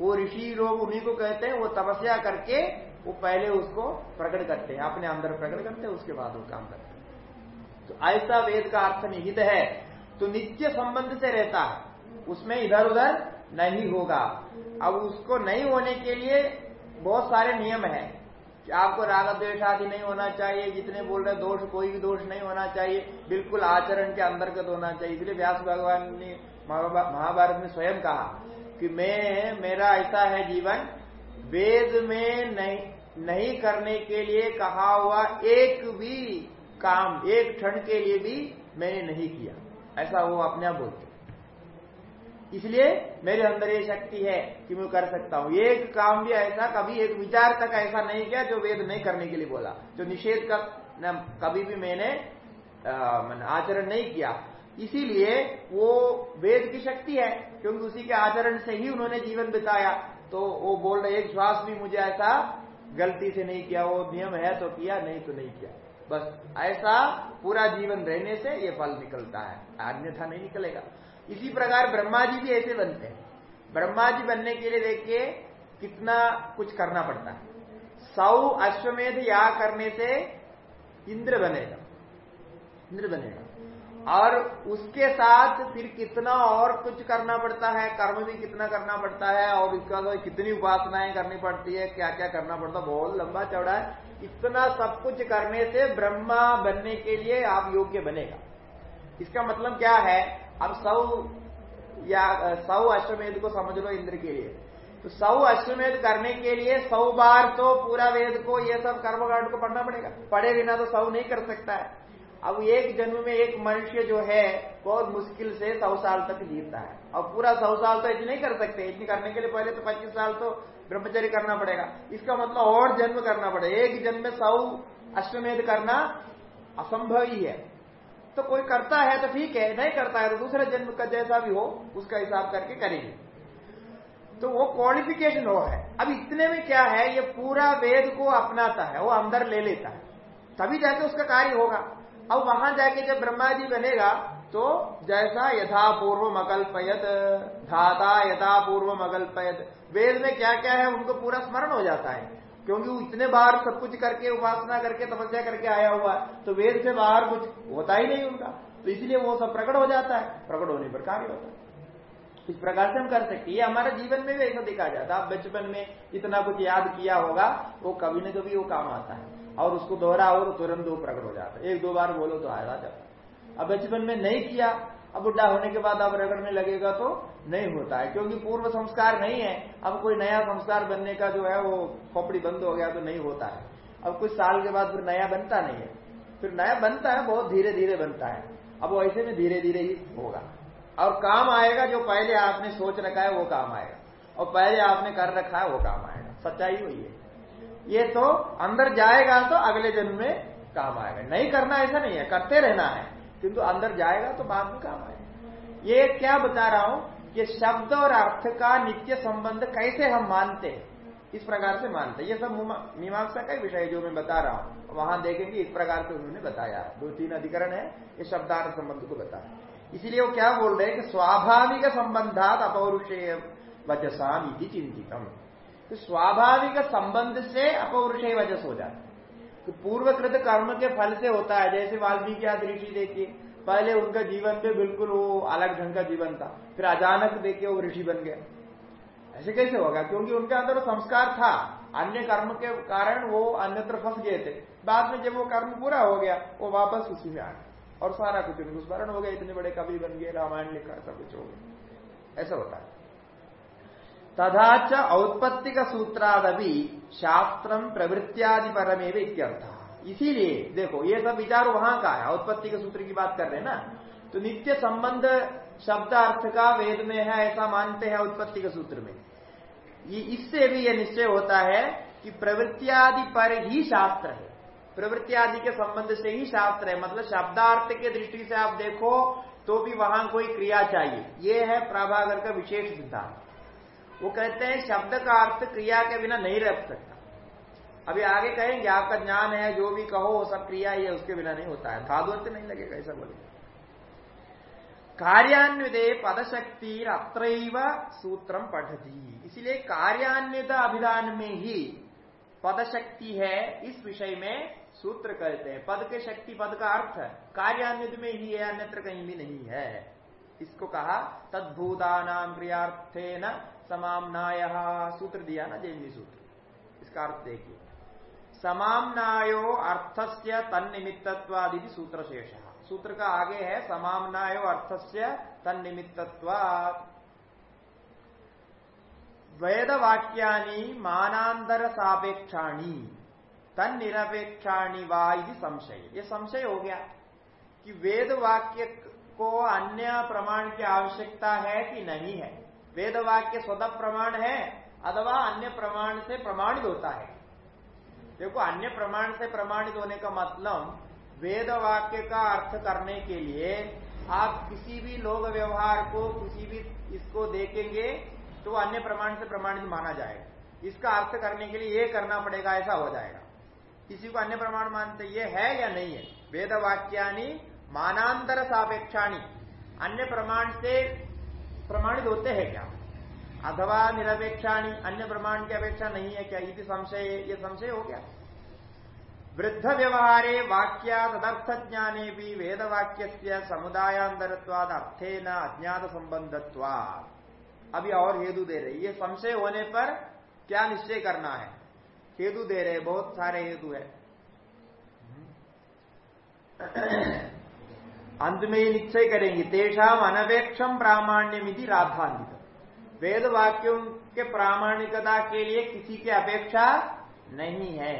वो ऋषि लोग उन्हीं को कहते हैं, वो तपस्या करके वो पहले उसको प्रकट करते हैं, अपने अंदर प्रकट करते हैं, उसके बाद वो काम करते हैं। तो ऐसा वेद का अर्थ निहित है। तो नित्य संबंध से रहता है, उसमें इधर उधर नहीं होगा। अब उसको नहीं होने के लिए बहुत सारे नियम है कि आपको राग द्वेष आदि नहीं होना चाहिए, जितने बोल रहे दोष, कोई भी दोष नहीं होना चाहिए, बिल्कुल आचरण के अंतर्गत होना चाहिए। इसलिए व्यास भगवान ने महाभारत में स्वयं कहा कि मैं, मेरा ऐसा है जीवन, वेद में नहीं नहीं करने के लिए कहा हुआ एक भी काम, एक क्षण के लिए भी मैंने नहीं किया। ऐसा वो अपने आप बोलते इसलिए मेरे अंदर ये शक्ति है कि मैं कर सकता हूँ। एक काम भी ऐसा कभी एक विचार तक ऐसा नहीं किया जो वेद नहीं करने के लिए बोला। जो निषेध का न, कभी भी मैंने आचरण नहीं किया। इसीलिए वो वेद की शक्ति है क्योंकि उसी के आचरण से ही उन्होंने जीवन बिताया। तो वो बोल रहे एक श्वास भी मुझे ऐसा गलती से नहीं किया वो नियम है तो किया नहीं तो नहीं किया। बस ऐसा पूरा जीवन रहने से ये फल निकलता है अन्यथा नहीं निकलेगा। इसी प्रकार ब्रह्मा जी भी ऐसे बनते हैं। ब्रह्मा जी बनने के लिए देखिए कितना कुछ करना पड़ता है। सौ अश्वमेध या करने से इंद्र बनेगा। इंद्र बनेगा। और उसके साथ फिर कितना और कुछ करना पड़ता है, कर्म भी कितना करना पड़ता है, और उसका तो कितनी उपासनाएँ करनी पड़ती है क्या क्या करना पड़ता है, बहुत लंबा चौड़ा है। इतना सब कुछ करने से ब्रह्मा बनने के लिए आप योग्य बनेगा। इसका मतलब क्या है? अब सौ या सौ अश्वमेध को समझ लो इंद्र के लिए। तो सौ अश्वमेध करने के लिए सौ बार तो पूरा वेद को, ये सब कर्मकांड को पढ़ना पड़ेगा। पढ़े बिना तो सौ नहीं कर सकता है। अब एक जन्म में एक मनुष्य जो है, बहुत मुश्किल से सौ साल तक जीता है। अब पूरा सौ साल तो इतनी नहीं कर सकते इतनी करने के लिए पहले तो पच्चीस साल तो ब्रह्मचर्य करना पड़ेगा। इसका मतलब और जन्म करना पड़ेगा। एक जन्म में सौ अश्वमेध करना असंभव ही है। तो कोई करता है तो ठीक है, नहीं करता है तो दूसरे जन्म का जैसा भी हो, उसका हिसाब करके करेंगे। तो वो क्वालिफिकेशन हो है। अब इतने में क्या है, ये पूरा वेद को अपनाता है, वो अंदर ले लेता है। तभी जाके उसका कार्य होगा। अब वहाँ जाके जब ब्रह्मा जी बनेगा तो जैसा यथा पूर्व मकल्पयत धाता यथा पूर्व मकल्पयत वेद में क्या क्या है, उनको पूरा स्मरण हो जाता है। क्योंकि वो इतने बार सब कुछ करके, उपासना करके, तपस्या करके आया हुआ है तो वेद से बाहर कुछ होता ही नहीं उनका। तो इसलिए वो सब प्रकट हो जाता है। प्रकट होने पर कार्य होता है। इस प्रकार से हम कर सकते ये हमारे जीवन में भी ऐसा दिखा जाता है। आप बचपन में इतना कुछ याद किया होगा, वो कभी न कभी वो काम आता है। और उसको दोहराओ तो तुरंत वो प्रकट हो जाता है। एक दो बार बोलो तो आएगा जब। अब बचपन में नहीं किया अब बुढ़ा होने के बाद अब रगड़ने लगेगा तो नहीं होता है, क्योंकि पूर्व संस्कार नहीं है। अब कोई नया संस्कार बनने का जो है वो खोपड़ी बंद हो गया तो नहीं होता है। अब कुछ साल के बाद फिर नया बनता नहीं है। फिर नया बनता है, बहुत धीरे धीरे बनता है। अब ऐसे में धीरे धीरे ही होगा। और काम आएगा जो पहले आपने सोच रखा है, वो काम आएगा। और पहले आपने कर रखा है, वो काम आएगा। सच्चाई हुई है। ये तो अंदर जाएगा तो अगले जन्म में काम आएगा। नहीं करना ऐसा नहीं है, करते रहना है। किंतु अंदर जाएगा तो बाद में काम आएगा। ये क्या बता रहा हूँ कि शब्द और अर्थ का नित्य संबंध कैसे हम मानते हैं? इस प्रकार से मानते ये सब मीमांसा का विषय जो मैं बता रहा हूँ। वहाँ देखेंगे इस प्रकार से उन्होंने बताया। दो तीन अधिकरण है, ये शब्दार्थ संबंध को बताया इसीलिए वो क्या बोल रहे हैं कि स्वाभाविक संबंधात अपौरुषेय वचसाम चिंतितम। तो स्वाभाविक संबंध से अपौरुषेय वजस हो जाता है। पूर्वकृत कर्म के फल से होता है। जैसे वाल्मीकि आदि ऋषि देखिए, पहले उनका जीवन पे बिल्कुल वो अलग ढंग का जीवन था, फिर अचानक देखिए वो ऋषि बन गए। ऐसे कैसे होगा? क्योंकि उनके अंदर संस्कार था। अन्य कर्म के कारण वो अन्यत्र फंस गए थे। बाद में जब वो कर्म पूरा हो गया, वो वापस उसी में आ गए और सारा कुछ उनको स्मरण हो गया। इतने बड़े कवि बन गए, रामायण लिखा, सब कुछ हो गया। ऐसा होता है। तथा औत्पत्तिक सूत्रादि शास्त्रम प्रवृत्त्यादि परमेव इत्यर्थ। इसीलिए, देखो, ये सब विचार वहाँ का है। औत्पत्ति के सूत्र की बात कर रहे हैं ना? तो नित्य संबंध शब्द अर्थ का वेद में है, ऐसा मानते हैं उत्पत्ति के सूत्र में। ये, इससे भी यह निश्चय होता है कि प्रवृत्तियादि पर ही शास्त्र है। प्रवृत्ति आदि के संबंध से ही शास्त्र है। मतलब शब्दार्थ के दृष्टि से आप देखो तो भी वहाँ कोई क्रिया चाहिए। ये है प्रभागर का विशेष सिद्धांत। वो कहते हैं शब्द का अर्थ क्रिया के बिना नहीं रह सकता। अभी आगे कहेंगे, आपका ज्ञान है, जो भी कहो, वो सब क्रिया ही है, उसके बिना नहीं होता है। धाधुअंत नहीं लगेगा, ऐसा बोले। कार्यान्वित पदशक्ति अत्र सूत्रम पठती। इसलिए कार्यान्वित अभिधान में ही पदशक्ति है, इस विषय में सूत्र कहते हैं। पद के शक्ति, पद का अर्थ कार्यान्वित में ही है, अन्यत्र कहीं भी नहीं है। इसको कहा तद्भूतानाम क्रियार्थे न समामनाय सूत्र दिया ना जैनी सूत्र। इसका अर्थ देखिए। समामनायो अर्थस्य तन्निमित्तवादि सूत्र शेष सूत्र का आगे है, समामनायो अर्थस्य तन्निमित्तवाद वेद वाक्यानि मानांतर सापेक्षाणी तन निरपेक्षाणी वा संशय। ये संशय हो गया कि वेद वाक्य को अन्य प्रमाण की आवश्यकता है कि नहीं है। वेद वाक्य स्वतः प्रमाण है अथवा अन्य प्रमाण से प्रमाणित होता है। देखो, अन्य प्रमाण से प्रमाणित होने का मतलब वेद वाक्य का अर्थ करने के लिए आप किसी भी लोक व्यवहार को, किसी भी इसको देखेंगे तो अन्य प्रमाण से प्रमाणित माना जाएगा। इसका अर्थ करने के लिए ये करना पड़ेगा, ऐसा हो जाएगा। किसी को अन्य प्रमाण मानते ये है या नहीं है? वेद वाक्यानि मानांतर सापेक्षाणी। अन्य प्रमाण से प्रमाणित होते हैं क्या? अथवा निरपेक्षाणी, अन्य प्रमाण की अपेक्षा नहीं है क्या? यदि संशय, ये संशय हो गया। वृद्ध व्यवहारे वाक्या तदर्थ ज्ञाने भी वेद वाक्य अर्थे न अज्ञात संबंधत्वाद अभी और हेतु दे रहे ये संशय होने पर क्या निश्चय करना है? हेतु दे रहे बहुत सारे हेतु है। अंत में ये निश्चय करेंगे तेषाम अनपेक्षम प्रामाण्यमिति राधान्वित वेद वाक्यों के प्रामाणिकता के लिए किसी की अपेक्षा नहीं है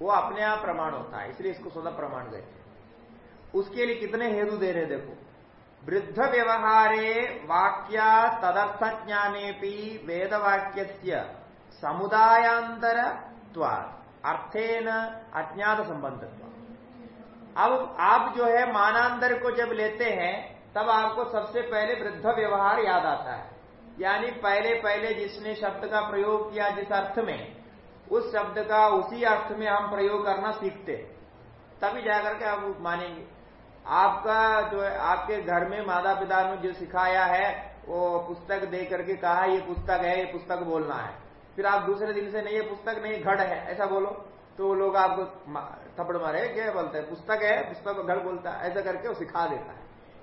वो अपने आप प्रमाण होता है इसलिए इसको स्वतः प्रमाण देते उसके लिए कितने हेतु दे रहे देखो वृद्ध व्यवहारे वाक्या तदर्थ ज्ञाने वेद वाक्य समुदायांतर अर्थेन अज्ञात संबंध अब आप जो है मानांतर को जब लेते हैं, तब आपको सबसे पहले वृद्ध व्यवहार याद आता है। यानी पहले पहले जिसने शब्द का प्रयोग किया जिस अर्थ में, उस शब्द का उसी अर्थ में हम प्रयोग करना सीखते तभी जाकर के आप मानेंगे। आपका जो है, आपके घर में माता पिता ने जो सिखाया है, वो पुस्तक दे करके कहा, ये पुस्तक है, ये पुस्तक बोलना है। फिर आप दूसरे दिन से, नहीं, ये पुस्तक नहीं, घड़ है। ऐसा बोलो। तो वो लोग आपको थप्पड़ मारे, क्या बोलते हैं, पुस्तक है पुस्तक को घड़ बोलता है, ऐसा करके वो सिखा देता है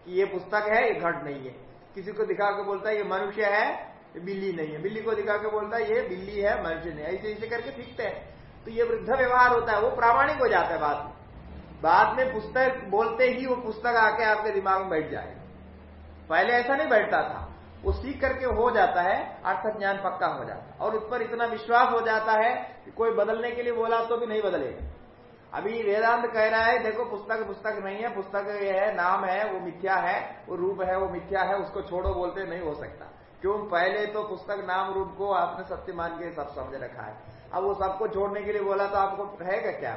कि ये पुस्तक है, ये घड़ नहीं है। किसी को दिखा के बोलता है, ये मनुष्य है, ये बिल्ली नहीं है। बिल्ली को दिखा के बोलता है, ये बिल्ली है, मनुष्य नहीं ऐसे ऐसे करके सीखते हैं। तो ये वृद्ध व्यवहार होता है, वो प्रामाणिक हो जाता है बाद में। बाद में पुस्तक बोलते ही वो पुस्तक आके आपके दिमाग में बैठ जाएगा पहले ऐसा नहीं बैठता था। वो सीख करके हो जाता है अर्थ ज्ञान पक्का हो जाता है। और उस पर इतना विश्वास हो जाता है कि कोई बदलने के लिए बोला तो भी नहीं बदलेगा। अभी वेदांत कह रहा है, देखो पुस्तक पुस्तक नहीं है, पुस्तक ये है, नाम है, वो मिथ्या है, वो रूप है, वो मिथ्या है, उसको छोड़ो बोलते नहीं हो सकता। क्यों? पहले तो पुस्तक नाम रूप को आपने सत्य मान के सब समझ रखा है। अब वो सबको छोड़ने के लिए बोला तो आपको रहेगा क्या?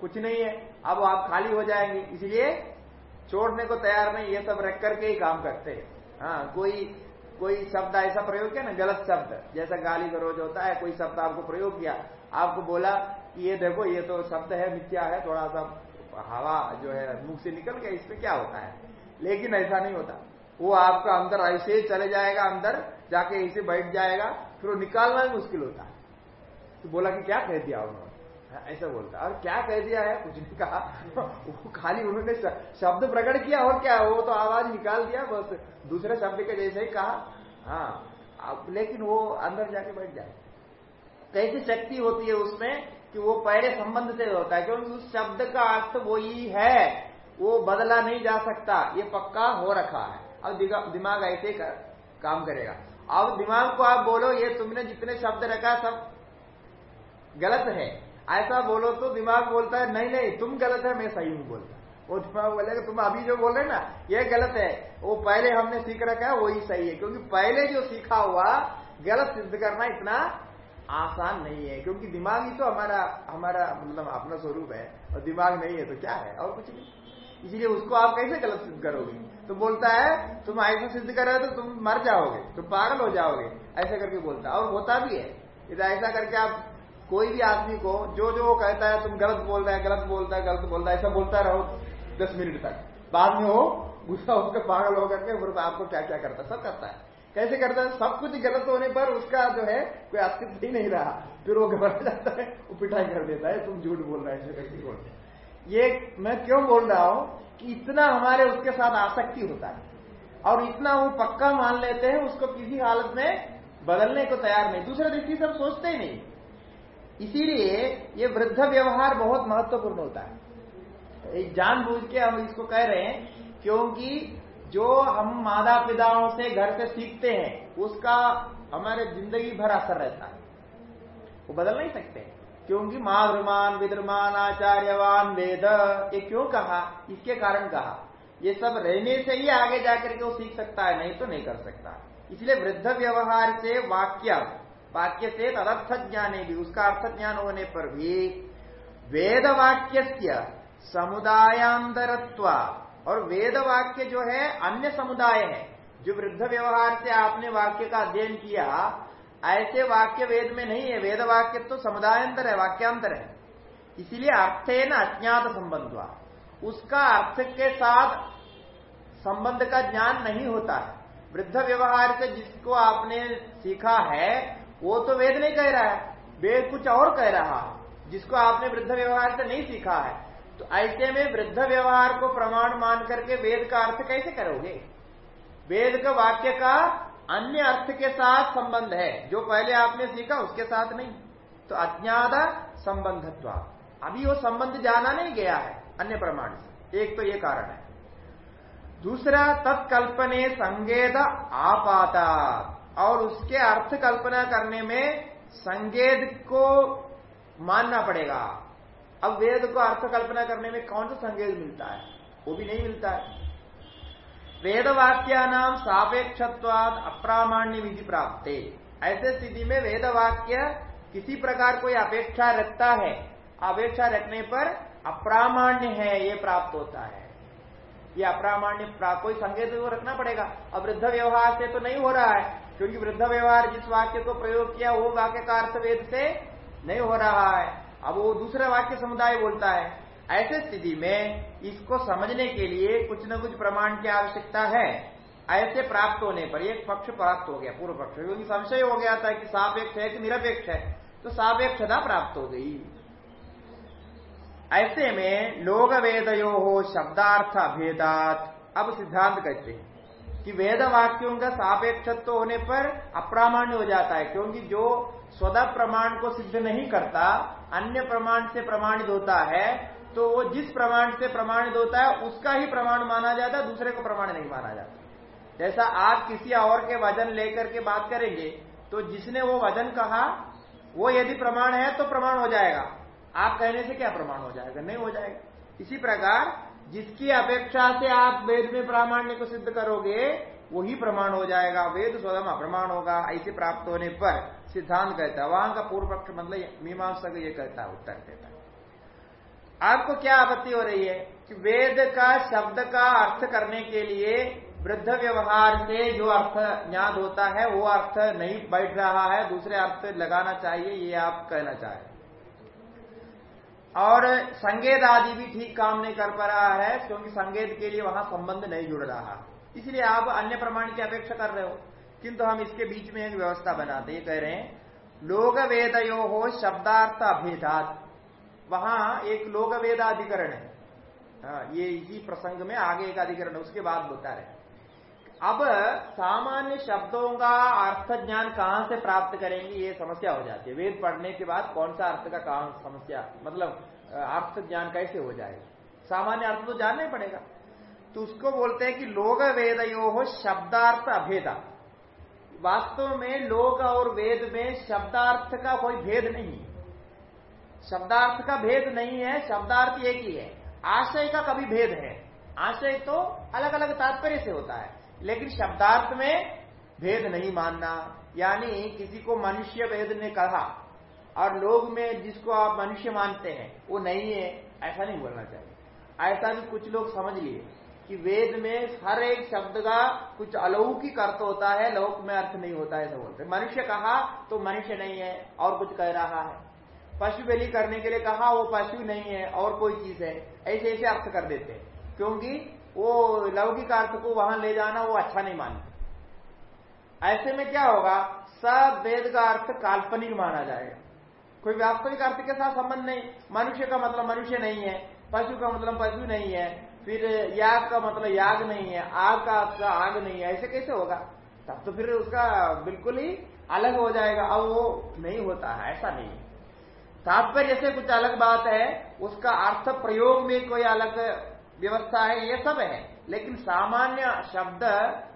कुछ नहीं है। अब आप खाली हो जाएँगे। इसलिए छोड़ने को तैयार नहीं, ये सब रख करके ही काम करते हैं। हाँ कोई कोई शब्द ऐसा प्रयोग किया ना, गलत शब्द, जैसा गाली गरोज होता है, कोई शब्द आपको प्रयोग किया, आपको बोला कि ये देखो, ये तो शब्द है, मिथ्या है थोड़ा सा हवा जो है, मुँह से निकल गया, इसमें क्या होता है? लेकिन ऐसा नहीं होता। वो आपका अंदर ऐसे ही चले जाएगा, अंदर जाके ऐसे बैठ जाएगा, फिर वो निकालना भी मुश्किल होता है। तो बोला कि क्या कह दिया उन्होंने? ऐसा बोलता और क्या कह दिया है? कुछ नहीं कहा। वो खाली उन्होंने शब्द प्रकट किया और क्या वो तो आवाज़ निकाल दिया बस। दूसरे शब्द के जैसे ही कहा। हाँ अब लेकिन वो अंदर जाके बैठ जाए। कैसी शक्ति होती है उसमें कि वो पहले संबंध से होता है क्योंकि उस शब्द का अर्थ वही है। वो बदला नहीं जा सकता। ये पक्का हो रखा है। अब दिमाग ऐसे कर, काम करेगा। अब दिमाग को आप बोलो ये तुमने जितने शब्द रखा सब गलत है। ऐसा बोलो तो दिमाग बोलता है, नहीं नहीं, तुम गलत है, मैं सही हूँ बोलता वो दिमाग बोलेगा, तुम अभी जो बोल रहे ना, ये गलत है। वो पहले हमने सीख रखा है, वही सही है, क्योंकि पहले जो सीखा हुआ, गलत सिद्ध करना इतना आसान नहीं है, क्योंकि दिमाग ही तो हमारा हमारा मतलब अपना स्वरूप है, और दिमाग नहीं है तो क्या है, और कुछ नहीं। इसलिए उसको आप कैसे गलत सिद्ध करोगे? तो बोलता है, तुम ऐसे सिद्ध कर रहे हो तो तुम मर जाओगे, तुम पागल हो जाओगे, ऐसा करके बोलता है, और होता भी है। इधर ऐसा करके आप कोई भी आदमी को जो जो वो कहता है, तुम गलत बोल रहे हैं, गलत बोलता है, गलत बोलता है, ऐसा बोलता रहो दस मिनट तक। बाद में वो गुस्सा होकर पागल होकर के फिर आपको क्या क्या करता है? सब करता है। कैसे करता है? सब कुछ गलत होने पर उसका जो है, कोई अस्तित्व ही नहीं रहा। फिर वो घबरा जाता है, वो पिटाई कर देता है, तुम झूठ बोल रहे हैं, ऐसे बोलते ये मैं क्यों बोल रहा हूँ? कि इतना हमारे उसके साथ आसक्ति होता है। और इतना वो पक्का मान लेते हैं, उसको किसी हालत में बदलने को तैयार नहीं। दूसरे दृष्टि से सोचते ही नहीं। इसीलिए ये वृद्ध व्यवहार बहुत महत्वपूर्ण होता है। जान जानबूझ के हम इसको कह रहे हैं, क्योंकि जो हम माता पिताओं से घर से सीखते हैं, उसका हमारे ज़िंदगी भर असर रहता है। वो बदल नहीं सकते। क्योंकि माधुमान विद्रमान आचार्यवान, वेद, ये क्यों कहा? इसके कारण कहा। ये सब रहने से ही आगे जाकर के वो सीख सकता है, नहीं तो नहीं कर सकता। इसलिए वृद्ध व्यवहार से वाक्य वाक्य से तदर्थ ज्ञान भी उसका अर्थ ज्ञान होने पर भी वेद वाक्य समुदायांतरत्व, और वेद वाक्य जो है, अन्य समुदाय है, जो वृद्ध व्यवहार से आपने वाक्य का अध्ययन किया, ऐसे वाक्य वेद में नहीं है वेद वाक्य तो समुदायांतर है, वाक्यांतर है। इसीलिए अर्थ है ना अज्ञात संबंध उसका अर्थ के साथ संबंध का ज्ञान नहीं होता है। वृद्ध व्यवहार से जिसको आपने सीखा है वो तो वेद नहीं कह रहा है। वेद कुछ और कह रहा है, जिसको आपने वृद्ध व्यवहार से नहीं सीखा है। तो ऐसे में वृद्ध व्यवहार को प्रमाण मान करके वेद का अर्थ कैसे करोगे? वेद का वाक्य का अन्य अर्थ के साथ संबंध है, जो पहले आपने सीखा, उसके साथ नहीं। तो अज्ञात संबंधत्व। अभी वो संबंध जाना नहीं गया है, अन्य प्रमाण से। एक तो ये कारण है। दूसरा, तत्कल्पने संगेद आपाता और उसके अर्थ कल्पना करने में संगेद को मानना पड़ेगा। अब वेद को अर्थ कल्पना करने में कौन सा संकेत मिलता है? वो भी नहीं मिलता है। वेद वाक्या नाम सापेक्षत्वाद अप्रामाण्य विधि प्राप्त। ऐसे स्थिति में वेद वाक्य किसी प्रकार कोई अपेक्षा रखता है। अपेक्षा रखने पर अप्रामाण्य है, ये प्राप्त होता है। ये अप्रामाण्य कोई संकेत रखना पड़ेगा। अब वृद्ध व्यवहार से तो नहीं हो रहा है। क्योंकि वृद्ध व्यवहार जिस वाक्य को प्रयोग किया, वो वाक्य का अर्थ वेद से नहीं हो रहा है। अब वो दूसरा वाक्य समुदाय बोलता है, ऐसे स्थिति में इसको समझने के लिए कुछ न कुछ प्रमाण की आवश्यकता है। ऐसे प्राप्त होने पर एक पक्ष प्राप्त हो गया, पूर्व पक्ष। क्योंकि संशय हो गया था कि सापेक्ष है कि निरपेक्ष है तो सापेक्षता प्राप्त हो गई। ऐसे में लोग वेदयो हो शब्दार्थ अभेदात। अब सिद्धांत कहते हैं। कि वेद वाक्यों का सापेक्षत्व होने पर अप्रामाण्य हो जाता है, क्योंकि जो स्वदा प्रमाण को सिद्ध नहीं करता, अन्य प्रमाण से प्रमाणित होता है तो वो जिस प्रमाण से प्रमाणित होता है, उसका ही प्रमाण माना जाता है दूसरे को प्रमाण नहीं माना जाता। जैसा आप किसी और के वज़न लेकर के बात करेंगे तो जिसने वो वज़न कहा, वो यदि प्रमाण है तो प्रमाण हो जाएगा। आप कहने से क्या प्रमाण हो जाएगा? नहीं हो जाएगा। इसी प्रकार जिसकी अपेक्षा से आप वेद में प्रामाण्य को सिद्ध करोगे, वही प्रमाण हो जाएगा। वेद स्वयं अप्रमाण होगा, ऐसे प्राप्त होने पर सिद्धांत कहता है। वहाँ का पूर्व पक्ष मतलब मीमांसा ये कहता है, उत्तर देता है। आपको क्या आपत्ति हो रही है? कि वेद का शब्द का अर्थ करने के लिए वृद्ध व्यवहार से जो अर्थ ज्ञात होता है, वो अर्थ नहीं बैठ रहा है। दूसरे अर्थ लगाना चाहिए, ये आप कहना चाहें। और संगेत आदि भी ठीक काम नहीं कर पा रहा है क्योंकि संगेत के लिए वहाँ संबंध नहीं जुड़ रहा। इसलिए आप अन्य प्रमाण की अपेक्षा कर रहे हो। किंतु हम इसके बीच में एक व्यवस्था बनाते ये कह रहे हैं लोक वेदयो हो शब्दार्थ अभेदात। वहाँ एक लोक वेदाधिकरण है। हाँ, ये इसी प्रसंग में आगे एक अधिकरण है उसके बाद बता रहे अब सामान्य शब्दों का अर्थ ज्ञान कहाँ से प्राप्त करेंगे, ये समस्या हो जाती है। वेद पढ़ने के बाद कौन सा अर्थ का कहाँ समस्या मतलब अर्थ ज्ञान कैसे हो जाएगा? सामान्य अर्थ तो जानना ही पड़ेगा। तो उसको बोलते हैं कि लोग वेदयो हो शब्दार्थ अभेदा। वास्तव में लोक और वेद में शब्दार्थ का कोई भेद नहीं शब्दार्थ का भेद नहीं है, शब्दार्थ एक ही है। आशय का कभी भेद है। आशय तो अलग अलग तात्पर्य से होता है। लेकिन शब्दार्थ में भेद नहीं मानना, यानी किसी को मनुष्य भेद ने कहा और लोग में जिसको आप मनुष्य मानते हैं, वो नहीं है, ऐसा नहीं बोलना चाहिए। ऐसा भी कुछ लोग समझ लिए कि वेद में हर एक शब्द का कुछ अलौकिक अर्थ होता है, लौक में अर्थ नहीं होता है, ऐसा बोलते मनुष्य कहा तो मनुष्य नहीं है, और कुछ कह रहा है। पशु बलि करने के लिए कहा, वो पशु नहीं है, और कोई चीज़ है। ऐसे ऐसे अर्थ कर देते हैं। क्योंकि वो लौकिक अर्थ को वहाँ ले जाना वो अच्छा नहीं मानते। ऐसे में क्या होगा? सब वेद का अर्थ काल्पनिक माना जाएगा। कोई वास्तविक अर्थ के साथ संबंध नहीं। मनुष्य का मतलब मनुष्य नहीं है, पशु का मतलब पशु नहीं है, फिर याग का मतलब याग नहीं है, आग का अर्थ आग नहीं है, ऐसे कैसे होगा? तब तो फिर उसका बिल्कुल ही अलग हो जाएगा। अब वो नहीं होता है, ऐसा नहीं तात्पर्य से कुछ अलग बात है, उसका अर्थ प्रयोग में कोई अलग व्यवस्था है, ये सब है। लेकिन सामान्य शब्द,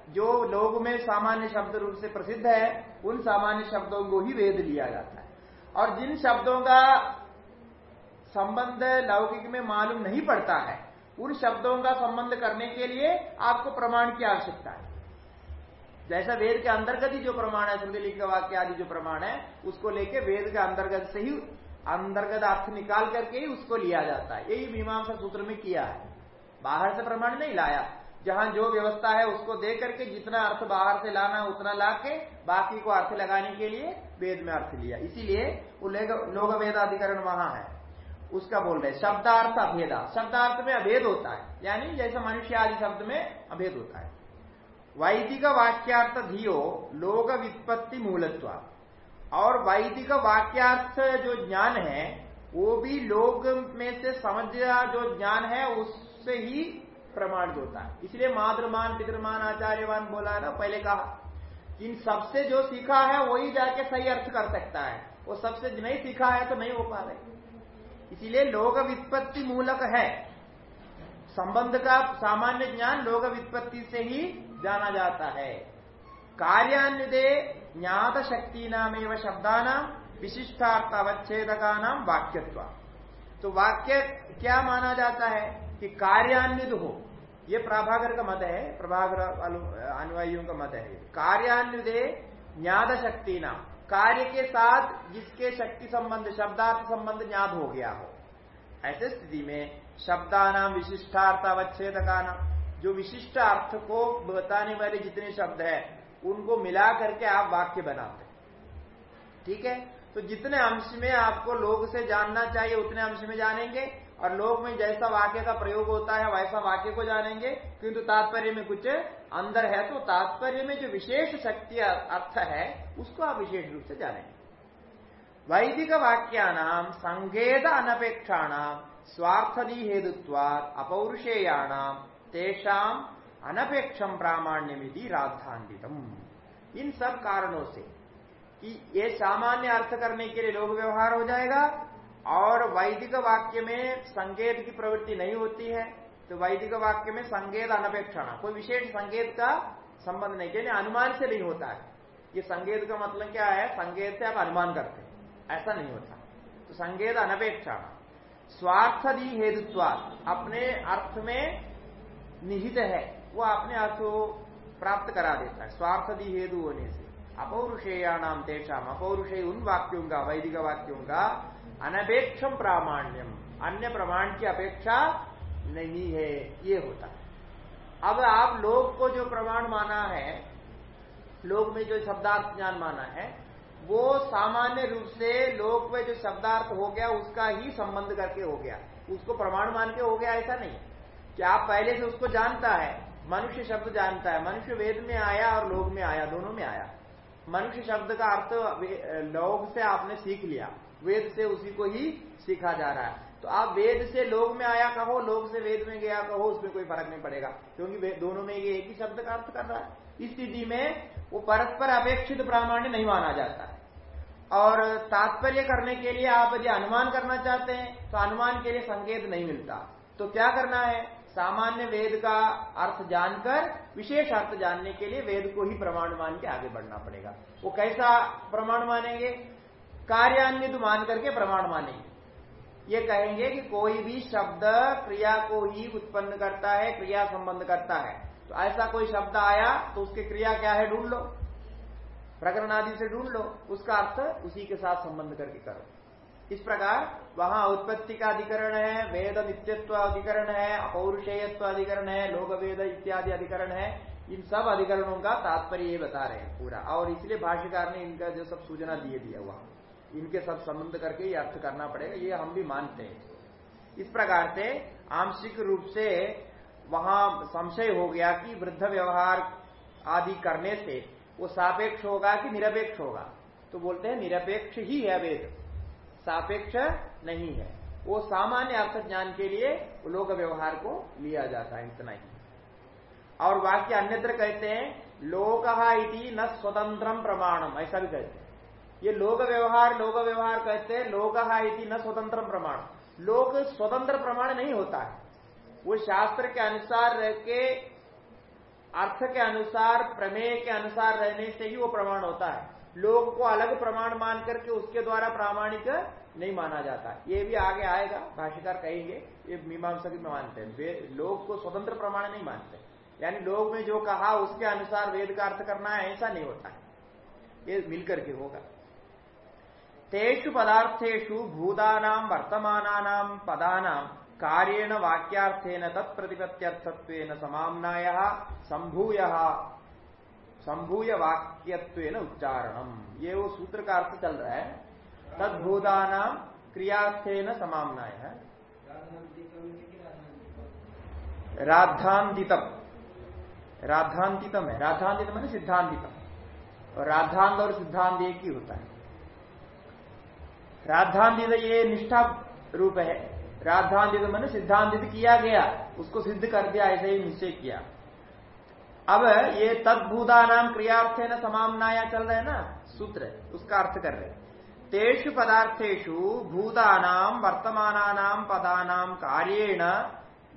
जो लोग में सामान्य शब्द रूप से प्रसिद्ध है, उन सामान्य शब्दों को ही वेद लिया जाता है। और जिन शब्दों का संबंध लौकिक में मालूम नहीं पड़ता है, उन शब्दों का संबंध करने के लिए आपको प्रमाण की आवश्यकता है। जैसा वेद के अंतर्गत ही जो प्रमाण है श्रुति लिंग वाक्य आदि जो प्रमाण है, उसको लेके वेद के अंतर्गत से ही अंतर्गत अर्थ निकाल करके ही उसको लिया जाता है। यही मीमांसा सूत्र में किया है। बाहर से प्रमाण नहीं लाया। जहाँ जो व्यवस्था है उसको दे करके जितना अर्थ बाहर से लाना उतना ला के बाकी को अर्थ लगाने के लिए वेद में अर्थ लिया। इसीलिए लोग वेदाधिकरण वहाँ है। उसका बोल रहे शब्दार्थ अभेदा। शब्दार्थ में अभेद होता है। यानी जैसे मनुष्य आदि शब्द में अभेद होता है। वैदिक वाक्यार्थ धियो लोक वित्पत्ति मूलत्व। और वैदिक वाक्यार्थ जो ज्ञान है, वो भी लोग में से समझ जो ज्ञान है उससे ही प्रमाणित होता है। इसलिए मातृमान, पितृमान, आचार्यवान बोला ना, पहले कहा इन सबसे जो सीखा है, वही जाके सही अर्थ कर सकता है। वो सबसे नहीं सीखा है तो नहीं हो पा रहे इसीलिए लोक वित्पत्ति मूलक है। संबंध का सामान्य ज्ञान लोक वित्पत्ति से ही जाना जाता है। कार्यान्विदे ज्ञात शक्ति नाम एवं शब्दा नाम विशिष्टार्थ अवच्छेदका नाम वाक्यत्व तो वाक्य क्या माना जाता है? कि कार्यान्वित हो। ये प्रभाकर का मत है, प्रभाकर अनुयायियों का मत है। कार्यान्वित ज्ञात शक्ति नाम। कार्य के साथ जिसके शक्ति संबंध, शब्दार्थ संबंध ज्ञात हो गया हो। ऐसे स्थिति में शब्दानाम विशिष्टार्थ अवच्छेद का नाम जो विशिष्ट अर्थ को बताने वाले जितने शब्द है, उनको मिला करके आप वाक्य बनाते ठीक है? तो जितने अंश में आपको लोग से जानना चाहिए, उतने अंश में जानेंगे। और लोग में जैसा वाक्य का प्रयोग होता है, वैसा वाक्य को जानेंगे, किंतु तात्पर्य में कुछ अंदर है तो तात्पर्य में जो विशेष शक्ति अर्थ है, उसको आप विशेष रूप से जानेंगे। वैदिक वाक्यानाम संगेद अनपेक्षाणाम स्वार्थदी हेतुत्वाद अपौरुषेयाणाम तेषाम अनपेक्षम प्रामाण्यमिति राधान्वितम इन सब कारणों से कि ये सामान्य अर्थ करने के लिए लोग व्यवहार हो जाएगा और वैदिक वाक्य में संकेत की प्रवृत्ति नहीं होती है तो वैदिक वाक्य में संकेत अनपेक्षण, कोई विशेष संकेत का संबंध नहीं के अनुमान से नहीं होता है। ये संकेत का मतलब क्या है? संकेत से आप अनुमान करते हैं, ऐसा नहीं होता। तो संकेत अनपेक्षण स्वार्थदी हेतुत्व अपने अर्थ में निहित है, वो अपने अर्थ को प्राप्त करा देता है स्वार्थदी हेतु होने से। अपौरुषेयाणाम तेषाम अपौरुषेय उन वाक्यों का, वैदिक वाक्यों का अनपेक्षम प्रामाण्यम अन्य प्रमाण की अपेक्षा नहीं है, ये होता है। अब आप लोग को जो प्रमाण माना है, लोग में जो शब्दार्थ ज्ञान माना है, वो सामान्य रूप से लोक में जो शब्दार्थ हो गया, उसका ही संबंध करके हो गया। उसको प्रमाण मान के हो गया, ऐसा नहीं। कि आप पहले से उसको जानता है, मनुष्य शब्द जानता है। मनुष्य वेद में आया और लोग में आया, दोनों में आया। मनुष्य शब्द का अर्थ लोग से आपने सीख लिया। वेद से उसी को ही सीखा जा रहा है। तो आप वेद से लोग में आया कहो लोग से वेद में गया कहो, उसमें कोई फ़र्क नहीं पड़ेगा। क्योंकि दोनों में ये एक ही शब्द का अर्थ कर रहा है। इस स्थिति में वो परस्पर अपेक्षित प्रामाण्य नहीं माना जाता है। और तात्पर्य करने के लिए आप यदि अनुमान करना चाहते हैं तो अनुमान के लिए संकेत नहीं मिलता। तो क्या करना है? सामान्य वेद का अर्थ जानकर, विशेष अर्थ जानने के लिए वेद को ही प्रमाण मान के आगे बढ़ना पड़ेगा। वो कैसा प्रमाण मानेंगे? कार्यान्वित मान करके प्रमाण मानेंगे। ये कहेंगे कि कोई भी शब्द क्रिया को ही उत्पन्न करता है, क्रिया संबंध करता है। तो ऐसा कोई शब्द आया तो उसकी क्रिया क्या है, ढूंढ लो। प्रकरण आदि से ढूंढ लो। उसका अर्थ उसी के साथ संबंध करके करो। इस प्रकार वहाँ उत्पत्ति का अधिकरण है, वेद नित्यत्व अधिकरण है, अपौरुषेयत्व अधिकरण है लोक वेद इत्यादि अधिकरण है। इन सब अधिकरणों का तात्पर्य बता रहे हैं पूरा। और इसलिए भाष्यकार ने इनका जो सब सूचना दिए, दिया वहाँ इनके सब संबंध करके ये अर्थ करना पड़ेगा, ये हम भी मानते हैं। इस प्रकार से आंशिक रूप से वहाँ संशय हो गया कि वृद्ध व्यवहार आदि करने से वो सापेक्ष होगा कि निरपेक्ष होगा। तो बोलते हैं निरपेक्ष ही है वेद, सापेक्ष नहीं है। वो सामान्य अर्थ ज्ञान के लिए लोक व्यवहार को लिया जाता है, इतना ही। और वाक्य अन्यत्र कहते हैं, लोक इति न स्वतंत्रम प्रमाणम, ऐसा भी कहते हैं। ये लोक व्यवहार लोक व्यवहार कहते हैं, लोक इति न स्वतंत्र प्रमाण लोक स्वतंत्र प्रमाण नहीं होता है। वो शास्त्र के अनुसार रह के, अर्थ के अनुसार, प्रमेय के अनुसार रहने से ही वो प्रमाण होता है। लोग को अलग प्रमाण मान करके उसके द्वारा प्रामाणिक नहीं माना जाता ये भी आगे आएगा, भाष्यकार कहेंगे, ये मीमांसा भी मानते हैं। लोग को स्वतंत्र प्रमाण नहीं मानते। यानी लोग में जो कहा, उसके अनुसार वेद का अर्थ करना है, ऐसा नहीं होता है। ये मिलकर के होगा। तेषु पदार्थेषु भूतानाम वर्तमानानाम पदानाम कार्येण वाक्यार्थेन तत्प्रतिपत्त्यर्थत्वेन समाम्नाय संभूय संभूय वाक्यत्व उच्चारणम। ये वो सूत्र का अर्थ चल रहा है तदभूतानाम क्रियार्थेन समामनाय। है राधांतितम राधांतितम है। राधांतितम है सिद्धांतितम और राधांत और सिद्धांत एक ही होता है। राधांतित ये निष्ठा रूप है। राधांतित मैंने सिद्धांतित किया गया, उसको सिद्ध कर दिया, ऐसे ही निश्चय किया। अब ये तदभूता नाम क्रियार्थे न समामनाया चल रहे ना, सूत्र, उसका अर्थ कर रहे तेषु पदार्थेषु भूतानाम वर्तमानानाम पदानाम कार्येण,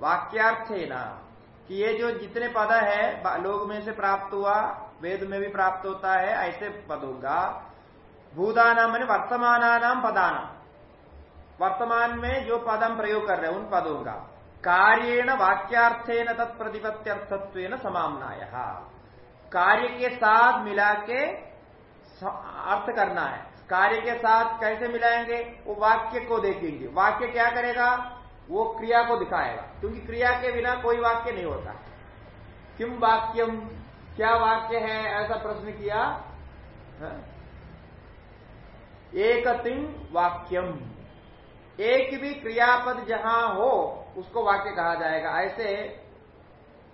वाक्यार्थेन, कि ये जो जितने पद है, लोग में से प्राप्त हुआ, वेद में भी प्राप्त होता है, ऐसे पदों का भूतानाम मैंने वर्तमानानाम पदानाम वर्तमान में जो पद हम प्रयोग कर रहे हैं, उन पदों का। कार्येण वाक्यार्थेन तत्प्रतिपत्त्यर्थत्व समामनाय। कार्य के साथ मिला के अर्थ करना है। कार्य के साथ कैसे मिलाएँगे? वो वाक्य को देखेंगे। वाक्य क्या करेगा? वो क्रिया को दिखाएगा। क्योंकि क्रिया के बिना कोई वाक्य नहीं होता। किम वाक्यम? क्या वाक्य है? ऐसा प्रश्न किया? हाँ? एक वाक्यम। एक भी क्रियापद जहाँ हो, उसको वाक्य कहा जाएगा। ऐसे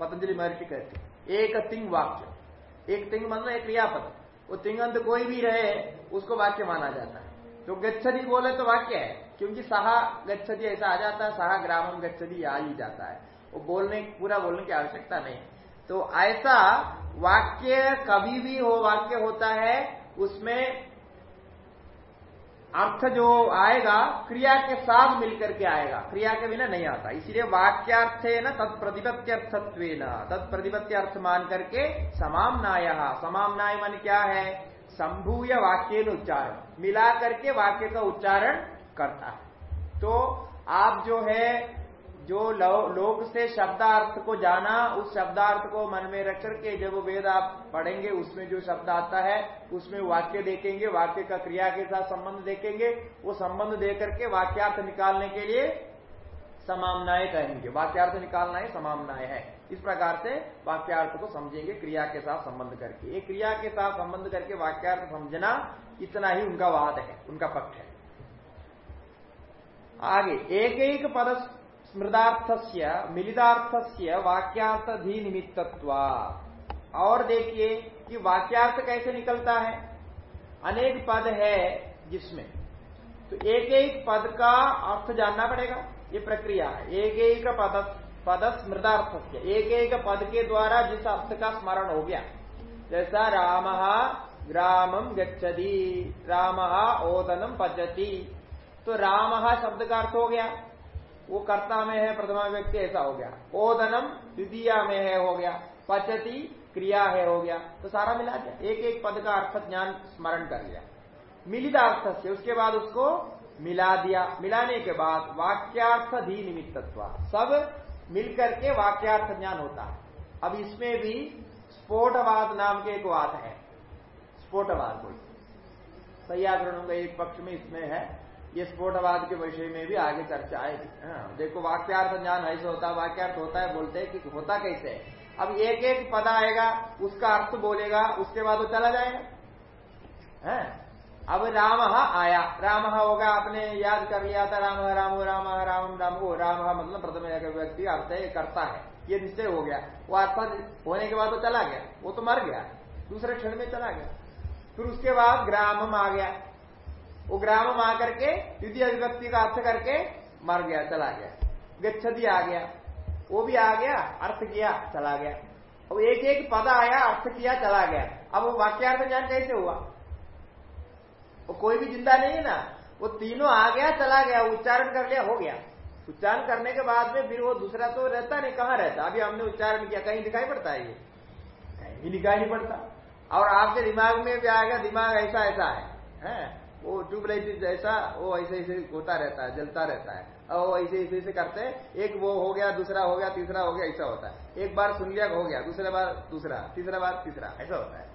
पतंजलि महर्षि कहते एक तिंग वाक्य। एक तिंग मतलब एक क्रियापद। वो तिंगंत कोई भी रहे, उसको वाक्य माना जाता है। तो गच्छति बोले तो वाक्य है, क्योंकि सहा गच्छति ऐसा आ जाता है, सहा ग्रामम गच्छति आ ही जाता है। वो बोलने, पूरा बोलने की आवश्यकता नहीं। तो ऐसा वाक्य कभी भी हो, वाक्य होता है, उसमें अर्थ जो आएगा, क्रिया के साथ मिलकर के आएगा। क्रिया के बिना नहीं आता। इसलिए वाक्यार्थ है ना तत्प्रतिपत्त्यर्थत्व तत्प्रतिपत्त्यर्थ मान करके समामनाय। समामनाय मान क्या है? संभूय वाक्य उच्चारण। मिला करके वाक्य का उच्चारण करता है। तो आप जो है जो लोग से शब्दार्थ को जाना, उस शब्दार्थ को मन में रख करके जब वेद आप पढ़ेंगे, उसमें जो शब्द आता है, उसमें वाक्य देखेंगे, वाक्य का क्रिया के साथ संबंध देखेंगे, वो संबंध दे करके वाक्यार्थ निकालने के लिए समामनाएँ कहेंगे। वाक्यार्थ निकालना है समामनाएँ है। इस प्रकार से वाक्यार्थ को समझेंगे, क्रिया के साथ संबंध करके। एक क्रिया के साथ संबंध करके वाक्यार्थ समझना, इतना ही उनका वाद है, उनका पक्ष है। आगे एक एक पद स्मृदार्थस्य मिलितार्थस्य वाक्यार्थधि निमित्तत्व और देखिए कि वाक्यार्थ कैसे निकलता है। अनेक पद है जिसमें। तो एक एक पद का अर्थ जानना पड़ेगा। ये प्रक्रिया है। एक एक पद पद स्मृदार्थ एक एक पद के द्वारा जिस अर्थ का स्मरण हो गया। जैसा राम ग्रामम गच्छति, राम ओदनम पचती। तो राम शब्द का अर्थ हो गया। वो कर्ता में है, प्रथमा व्यक्ति, ऐसा हो गया। ओदनम, द्वितीय में है, हो गया। पचती, क्रिया है, हो गया। तो सारा मिला दिया। एक एक पद का अर्थ ज्ञान स्मरण कर लिया। मिलित अर्थ से उसके बाद उसको मिला दिया। मिलाने के बाद वाक्यार्थ धी निमित्तत्व। सब मिलकर के वाक्यार्थ ज्ञान होता है। अब इसमें भी स्फोटवाद नाम के एक वाद है। स्फोटवाद कोई। सयाग्रणों का एक पक्ष में इसमें है। ये स्फोटवाद के विषय में भी आगे चर्चा आएगी। हाँ, देखो वाक्यार्थ ज्ञान ऐसे होता है वाक्यार्थ होता है बोलते हैं कि होता कैसे है। अब एक एक पद आएगा उसका अर्थ बोलेगा उसके बाद वो चला जाएगा। है हाँ, अब राम आया। राम होगा आपने याद कर लिया था राम राम राम राम राम वो राम मतलब प्रथम व्यक्ति अर्थ है करता है। ये निश्चय हो गया। वो अर्थ होने के बाद वो चला गया। वो तो मर गया। दूसरे क्षण में चला गया। फिर उसके बाद ग्रामम आ गया। वो ग्राम आकर के द्वितीय विभक्ति का अर्थ करके मर गया चला गया। गच्छति आ गया। वो भी आ गया अर्थ किया चला गया। अब एक एक पद आया अर्थ किया चला गया। अब वो वाक्यार्थ ज्ञान कैसे हुआ? वो कोई भी ज़िंदा नहीं है ना। वो तीनों आ गया चला गया उच्चारण कर लिया हो गया। उच्चारण करने के बाद में फिर वो दूसरा तो रहता नहीं कहाँ रहता? अभी हमने उच्चारण किया कहीं दिखाई पड़ता है ये? कहीं भी दिखाई नहीं पड़ता। और आपके दिमाग में भी आएगा दिमाग ऐसा ऐसा है, है? वो ट्यूबलाइट जैसा, वो ऐसे ऐसे होता रहता है, जलता रहता है। और ऐसे ऐसे ऐसे करते हैं एक वो हो गया, दूसरा हो गया, तीसरा हो गया, ऐसा होता है। एक बार सुन लिया, हो गया, दूसरा बार, दूसरा, तीसरा बार, तीसरा, ऐसा होता है।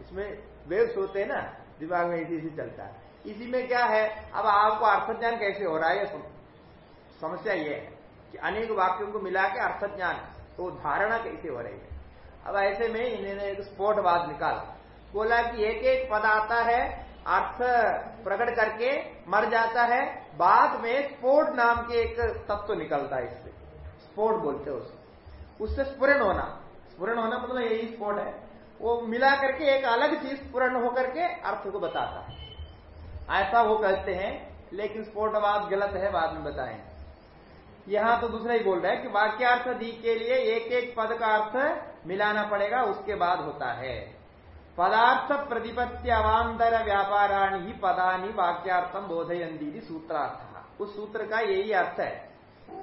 इसमें वेव्स होते हैं ना, दिमाग में ऐसे इसी चलता है। इसी में क्या है, अब आपको अर्थ ज्ञान कैसे हो रहा है समस्या ये है कि अनेक वाक्यों को मिला के अर्थ ज्ञान तो धारणा कैसे हो रही है? अब ऐसे में इन्होंने एक स्पोर्ट बात निकाला। बोला कि एक एक पद आता है अर्थ प्रकट करके मर जाता है, बाद में स्पोर्ट नाम के एक तत्व निकलता है इससे। स्पोर्ट बोलते हैं उसको उससे स्पुरण होना। स्पुरण होना मतलब यही स्पोर्ट है। वो मिला करके एक अलग चीज़ स्पुरण होकर के अर्थ को बताता है। ऐसा वो कहते हैं, लेकिन स्फोटवाद गलत है, बाद में बताएँ। यहाँ तो दूसरा ही बोल रहा है कि वाक्यार्थ दी के लिए एक एक पद का अर्थ मिलाना पड़ेगा, उसके बाद होता है। पदार्थ प्रतिपत्ति अवांतर व्यापाराणी ही पदानी वाक्यार्थम बोधयंती सूत्रार्थ उस सूत्र का यही अर्थ है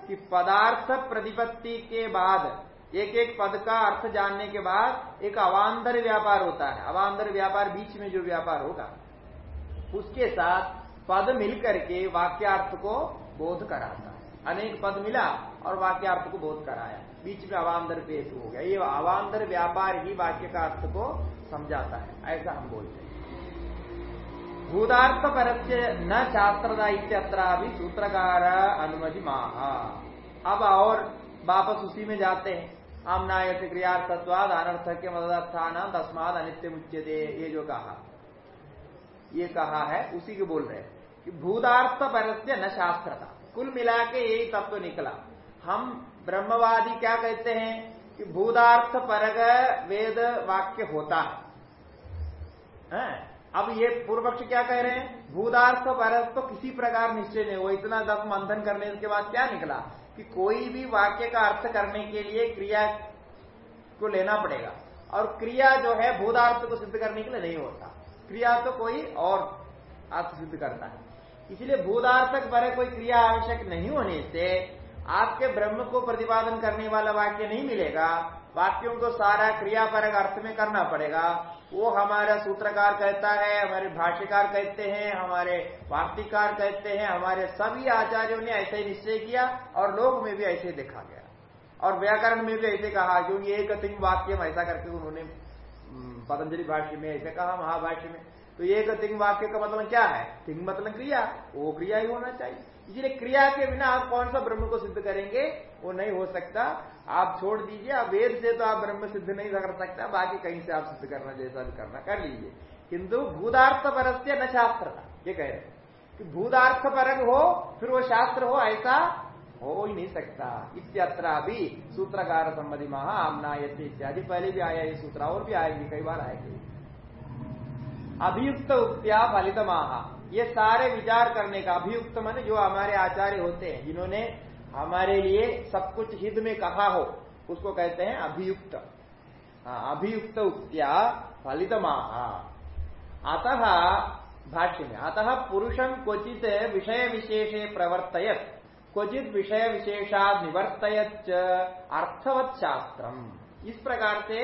कि पदार्थ प्रतिपत्ति के बाद एक एक पद का अर्थ जानने के बाद एक अवांतर व्यापार होता है अवांतर व्यापार बीच में जो व्यापार होगा उसके साथ पद मिलकर के वाक्यार्थ को बोध कराता है अनेक पद मिला और वाक्यार्थ को बोध कराया बीच में अवांतर पेश हो गया ये अवांतर व्यापार ही वाक्य का अर्थ को समझाता है, ऐसा हम बोलते हैं। भूतार्थ परस्य न शास्त्रदा इत्यत्र भी सूत्रकार अनुमति महा। अब और वापस उसी में जाते हैं। आमनाय से क्रियार्थत्वाद अनर्थक्य मदर्थान तस्माद अनित्य मुच्यते ये जो कहा। ये कहा है, उसी के बोल रहे हैं कि भूतार्थ परस्य न शास्त्रता। कुल मिला के यही तत्व तो निकला। हम ब्रह्मवादी क्या कहते हैं? कि भूतार्थ परग वेद वाक्य होता है? अब ये पूर्व पक्ष क्या कह रहे हैं? भूदार्थ परग तो किसी प्रकार निश्चय नहीं वो इतना दस मंथन करने के बाद क्या निकला? कि कोई भी वाक्य का अर्थ करने के लिए क्रिया को लेना पड़ेगा। और क्रिया जो है, भूदार्थ को सिद्ध करने के लिए नहीं होता। क्रिया तो कोई और अर्थ सिद्ध करता है। इसलिए भूतार्थक पर कोई क्रिया आवश्यक नहीं होने से आपके ब्रह्म को प्रतिपादन करने वाला वाक्य नहीं मिलेगा। वाक्यों को सारा क्रियापरक अर्थ में करना पड़ेगा। वो हमारा सूत्रकार कहता है, हमारे भाष्यकार कहते हैं, हमारे वार्तिकार कहते हैं, हमारे सभी आचार्यों ने ऐसे निश्चय किया और लोग में भी ऐसे देखा गया। और व्याकरण में भी ऐसे कहा क्योंकि एक तिंग वाक्य ऐसा करके उन्होंने पतंजलि भाष्य में ऐसे कहा, महाभाष्य में। तो एक तिंग वाक्य का मतलब क्या है? तिंग मतलब क्रिया। वो क्रिया ही होना चाहिए। इसलिए क्रिया के बिना आप कौन सा ब्रह्म को सिद्ध करेंगे, वो नहीं हो सकता। आप छोड़ दीजिए, आप वेद से तो आप ब्रह्म सिद्ध नहीं कर सकता, बाकी कहीं से आप सिद्ध करना, जैसा भी करना, कर लीजिए। किंतु भूदार्थ परस्य न शास्त्र था ये कह रहे कि भूतार्थ परग हो, फिर वो शास्त्र हो, ऐसा हो ही नहीं सकता। इत्यत्र भी सूत्रकार संबंधी महा आमना इत्यादि, पहले भी आया ये सूत्र, और भी आएगी, कई बार आएगी। अभियुक्त उक्त्या फलित महा ये सारे विचार करने का अभियुक्त मन जो हमारे आचार्य होते हैं जिन्होंने हमारे लिए सब कुछ हित में कहा हो उसको कहते हैं अभियुक्त। हाँ, अभियुक्त उक्त्या फलित अतः भाष्य में अतः पुरुषम क्वचित विषय विशेषे प्रवर्तयत क्वचित विषय विशेषा निवर्तयत अर्थवत शास्त्रम। इस प्रकार से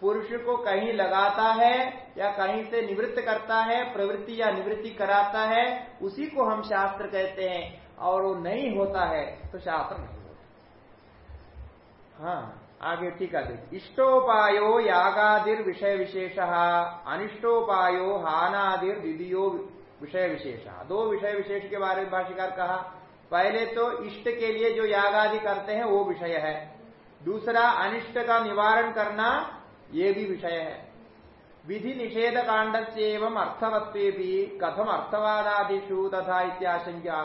पुरुष को कहीं लगाता है या कहीं से निवृत्त करता है, प्रवृत्ति या निवृत्ति कराता है, उसी को हम शास्त्र कहते हैं। और वो नहीं होता है तो शास्त्र नहीं होता। हाँ आगे टीका देख इष्टोपायो यागादिर विषय विशेष, अनिष्टोपायो हानादिर विधियो विषय विशेष। दो विषय विशेष के बारे में भाषिकार कहा, पहले तो इष्ट के लिए जो याग आदि करते हैं, वो विषय है। दूसरा, अनिष्ट का निवारण करना ये भी विषय है। विधि निषेध कांड से एवं अर्थवत्व भी कथम अर्थवादादिशु तथा इत्याशंका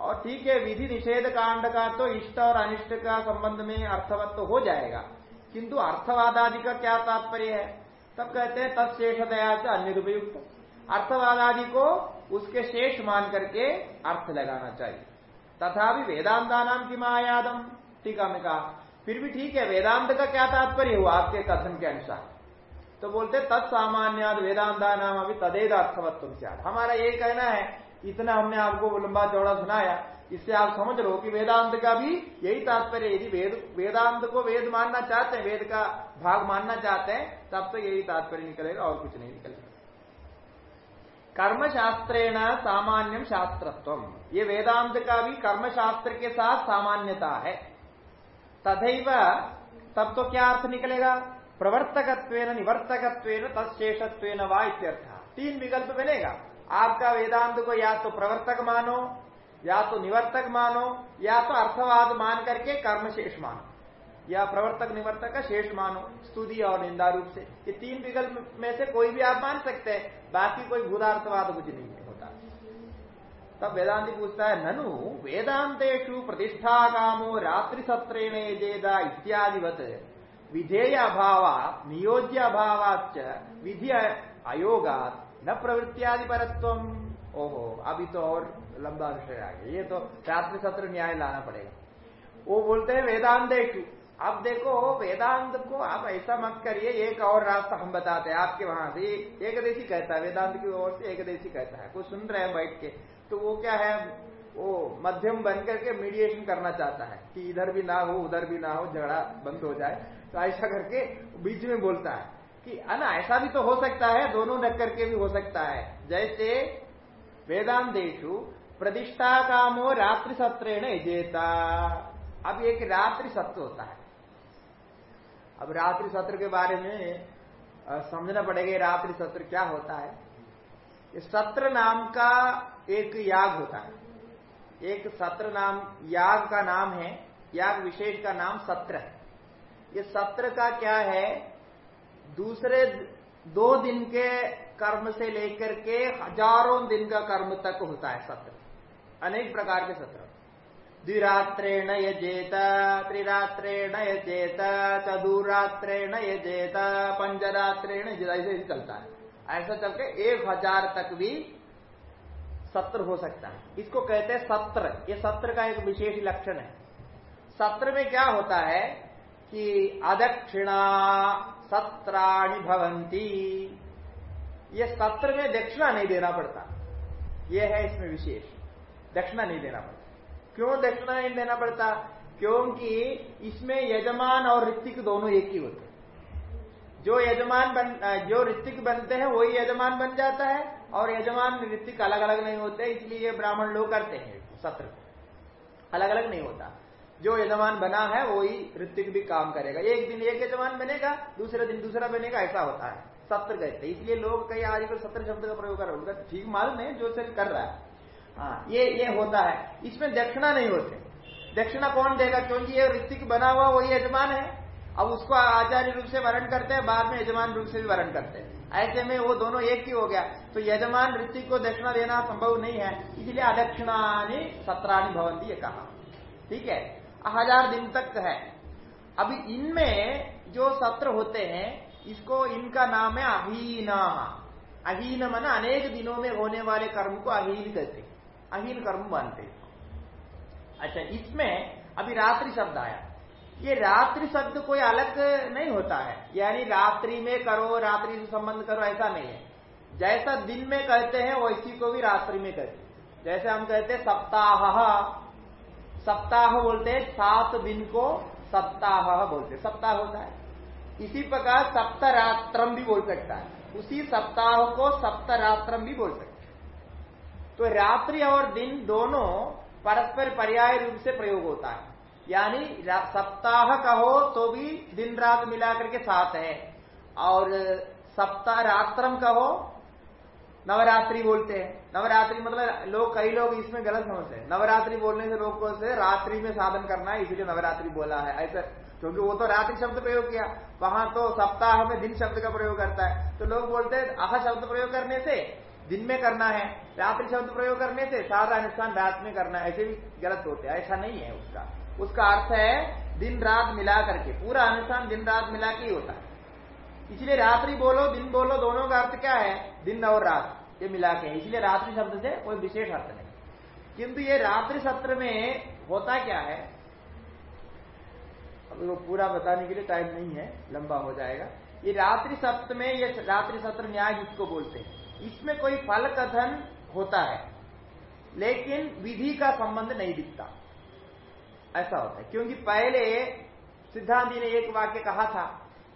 और ठीक है, विधि निषेध कांड का तो इष्ट और अनिष्ट का संबंध में अर्थवत्व तो हो जाएगा। किंतु अर्थवादादि का क्या तात्पर्य है? तब कहते हैं तत्शेषतया से अन्य उपयुक्त अर्थवादादि को उसके शेष मान करके अर्थ लगाना चाहिए। तथा भी वेदांता नाम की मायादम टीका में कहा फिर भी ठीक है, वेदांत का क्या तात्पर्य हुआ आपके कथन के अनुसार? तो बोलते तत्सामान्य वेदांता नाम अभी तदेद अर्थवत्व हमारा ये कहना है, इतना हमने आपको लंबा चौड़ा सुनाया, इससे आप समझ लो कि वेदांत का भी यही तात्पर्य यदि वेद, वेदांत को वेद मानना चाहते हैं, वेद का भाग मानना चाहते हैं, तब तो यही तात्पर्य निकलेगा, और कुछ नहीं निकलेगा। कर्मशास्त्रेण सामान्यम शास्त्रत्व। ये वेदांत का भी कर्मशास्त्र के साथ सामान्यता है। तथैव तब तो क्या अर्थ निकलेगा? प्रवर्तकत्व निवर्तकत्व तत्शेषत्व वा इत्यर्थ। तीन विकल्प बनेगा। आपका वेदांत को या तो प्रवर्तक मानो, या तो निवर्तक मानो, या तो अर्थवाद मान करके कर्म शेष मानो। या प्रवर्तक निवर्तक का शेष मानो, स्तुति और निंदा रूप से। ये तीन विकल्प में से कोई भी आप मान सकते हैं। बाकी कोई भूदार्थवाद कुछ नहीं है। तब वेदांति पूछता है, ननु वेदांतेशु प्रतिष्ठा कामो रात्रि सत्रेण जेदा इत्यादिवत। विधेय अभाव नियोज्य अभावाच विधि अयोगात, न प्रवृत्तियादि परत्व ओहो, अभी तो और लंबा विषय आ गया ये तो रात्रि सत्र न्याय लाना पड़ेगा। वो बोलते हैं वेदांतेशु अब देखो, वेदांत को आप ऐसा मत करिए, एक और रास्ता हम बताते हैं, आपके वहाँ से। एकदेशी कहता है, वेदांत की ओर से एक देशी कहता है। कुछ सुन रहे हैं बैठ के। तो वो क्या है? वो मध्यम बन करके मीडिएशन करना चाहता है कि इधर भी ना हो, उधर भी ना हो, झगड़ा बंद हो जाए। तो ऐसा करके बीच में बोलता है कि अना ऐसा भी तो हो सकता है, दोनों नक करके भी हो सकता है। जैसे वेदांतेशु प्रतिष्ठा कामो रात्रि सत्रेण जेता अब एक रात्रि सत्र होता है। अब रात्रि सत्र के बारे में समझना पड़ेगा रात्रि सत्र क्या होता है। सत्र नाम का एक याग होता है। एक सत्र नाम, याग का नाम है, याग विशेष का नाम सत्र है। ये सत्र का क्या है? दूसरे दो दिन के कर्म से लेकर के हज़ारों दिन का कर्म तक होता है सत्र। अनेक प्रकार के सत्र। द्विरात्रेण यजेत, त्रिरात्रेण यजेत, चतुरात्रेण यजेत, पंचरात्रेण ऐसे ही चलता है। ऐसा चल के एक हज़ार तक भी सत्र हो सकता है। इसको कहते हैं सत्र। ये सत्र का एक विशेष लक्षण है। सत्र में क्या होता है कि अदक्षिणा सत्राणी भवंती ये सत्र में दक्षिणा नहीं देना पड़ता। यह है इसमें विशेष। दक्षिणा नहीं देना पड़ता। क्यों दक्षिणा नहीं देना पड़ता? क्योंकि इसमें यजमान और ऋतिक दोनों एक ही होते जो यजमान बन जो ऋतिक बनते हैं, वही यजमान बन जाता है, और यजमान ऋतिक अलग अलग नहीं होते, इसलिए ये ब्राह्मण लोग करते हैं, सत्र अलग अलग नहीं होता। जो यजमान बना है, वही ऋतिक भी काम करेगा। एक दिन एक यजमान बनेगा, दूसरे दिन दूसरा बनेगा, ऐसा होता है, सत्र कहते इसलिए लोग कई आज को सत्र शब्द का प्रयोग कर उनका ठीक मालूम है, जो सिर्फ़ कर रहा है। हाँ ये ये होता है। इसमें दक्षिणा नहीं होते। दक्षिणा कौन देगा? क्योंकि ये ऋतिक बना हुआ, वही यजमान है। अब उसको आचार्य रूप से वर्ण करते हैं, बाद में यजमान रूप से भी वर्ण करते हैं। ऐसे में वो दोनों एक ही हो गया। तो यजमान ऋतिक को दक्षिणा देना संभव नहीं है, इसलिए अदक्षिणानी सत्राणी भवंती ये कहा। ठीक है? हज़ार दिन तक है। अभी इनमें जो सत्र होते हैं, इसको इनका नाम है अहीना। अहीन मन अनेक दिनों में होने वाले कर्म को अहीन कहते अहीन कर्म मानते अच्छा इसमें अभी रात्रि शब्द आया। ये रात्रि शब्द कोई अलग नहीं होता है। यानी रात्रि में करो, रात्रि से संबंध करो, ऐसा नहीं है। जैसा दिन में कहते हैं वैसी को भी रात्रि में कहते जैसे हम कहते हैं, सप्ताह। सप्ताह बोलते हैं, सात दिन को सप्ताह बोलते सप्ताह होता है। इसी प्रकार सप्तरात्रम भी बोल सकता है। उसी सप्ताह को सप्तरात्रम भी बोल सकते हैं। तो रात्रि और दिन दोनों परस्पर पर्याय रूप से प्रयोग होता है। यानी सप्ताह कहो तो भी दिन रात मिला करके साथ है। और सप्ताह रात्रम कहो, नवरात्रि बोलते हैं। नवरात्रि मतलब लोग, कई लोग इसमें गलत समझते हैं। नवरात्रि बोलने से लोग को से रात्रि में साधन करना है, इसलिए नवरात्रि बोला है। ऐसा, क्योंकि वो तो रात्रि शब्द प्रयोग किया। वहाँ तो सप्ताह में दिन शब्द का प्रयोग करता है। तो लोग बोलते हैं, आह, शब्द प्रयोग करने से दिन में करना है। रात्रि शब्द प्रयोग करने से सारा अनुष्ठान रात में करना है। ऐसे भी गलत होते हैं। ऐसा नहीं है उसका। उसका अर्थ है दिन रात मिला करके। पूरा अनुष्ठान दिन रात मिला के ही होता है। इसलिए रात्रि बोलो, दिन बोलो, दोनों का अर्थ क्या है? दिन और रात, ये मिला के। इसलिए रात्रि शब्द से कोई विशेष अर्थ नहीं। किंतु ये रात्रि सत्र में होता क्या है? अभी वो पूरा बताने के लिए टाइम नहीं है, लंबा हो जाएगा। ये रात्रि सत्र में, ये रात्रि सत्र न्याय जिसको बोलते हैं। इसमें कोई फल कथन होता है, लेकिन विधि का संबंध नहीं दिखता। ऐसा होता है। क्योंकि पहले सिद्धांति ने एक वाक्य कहा था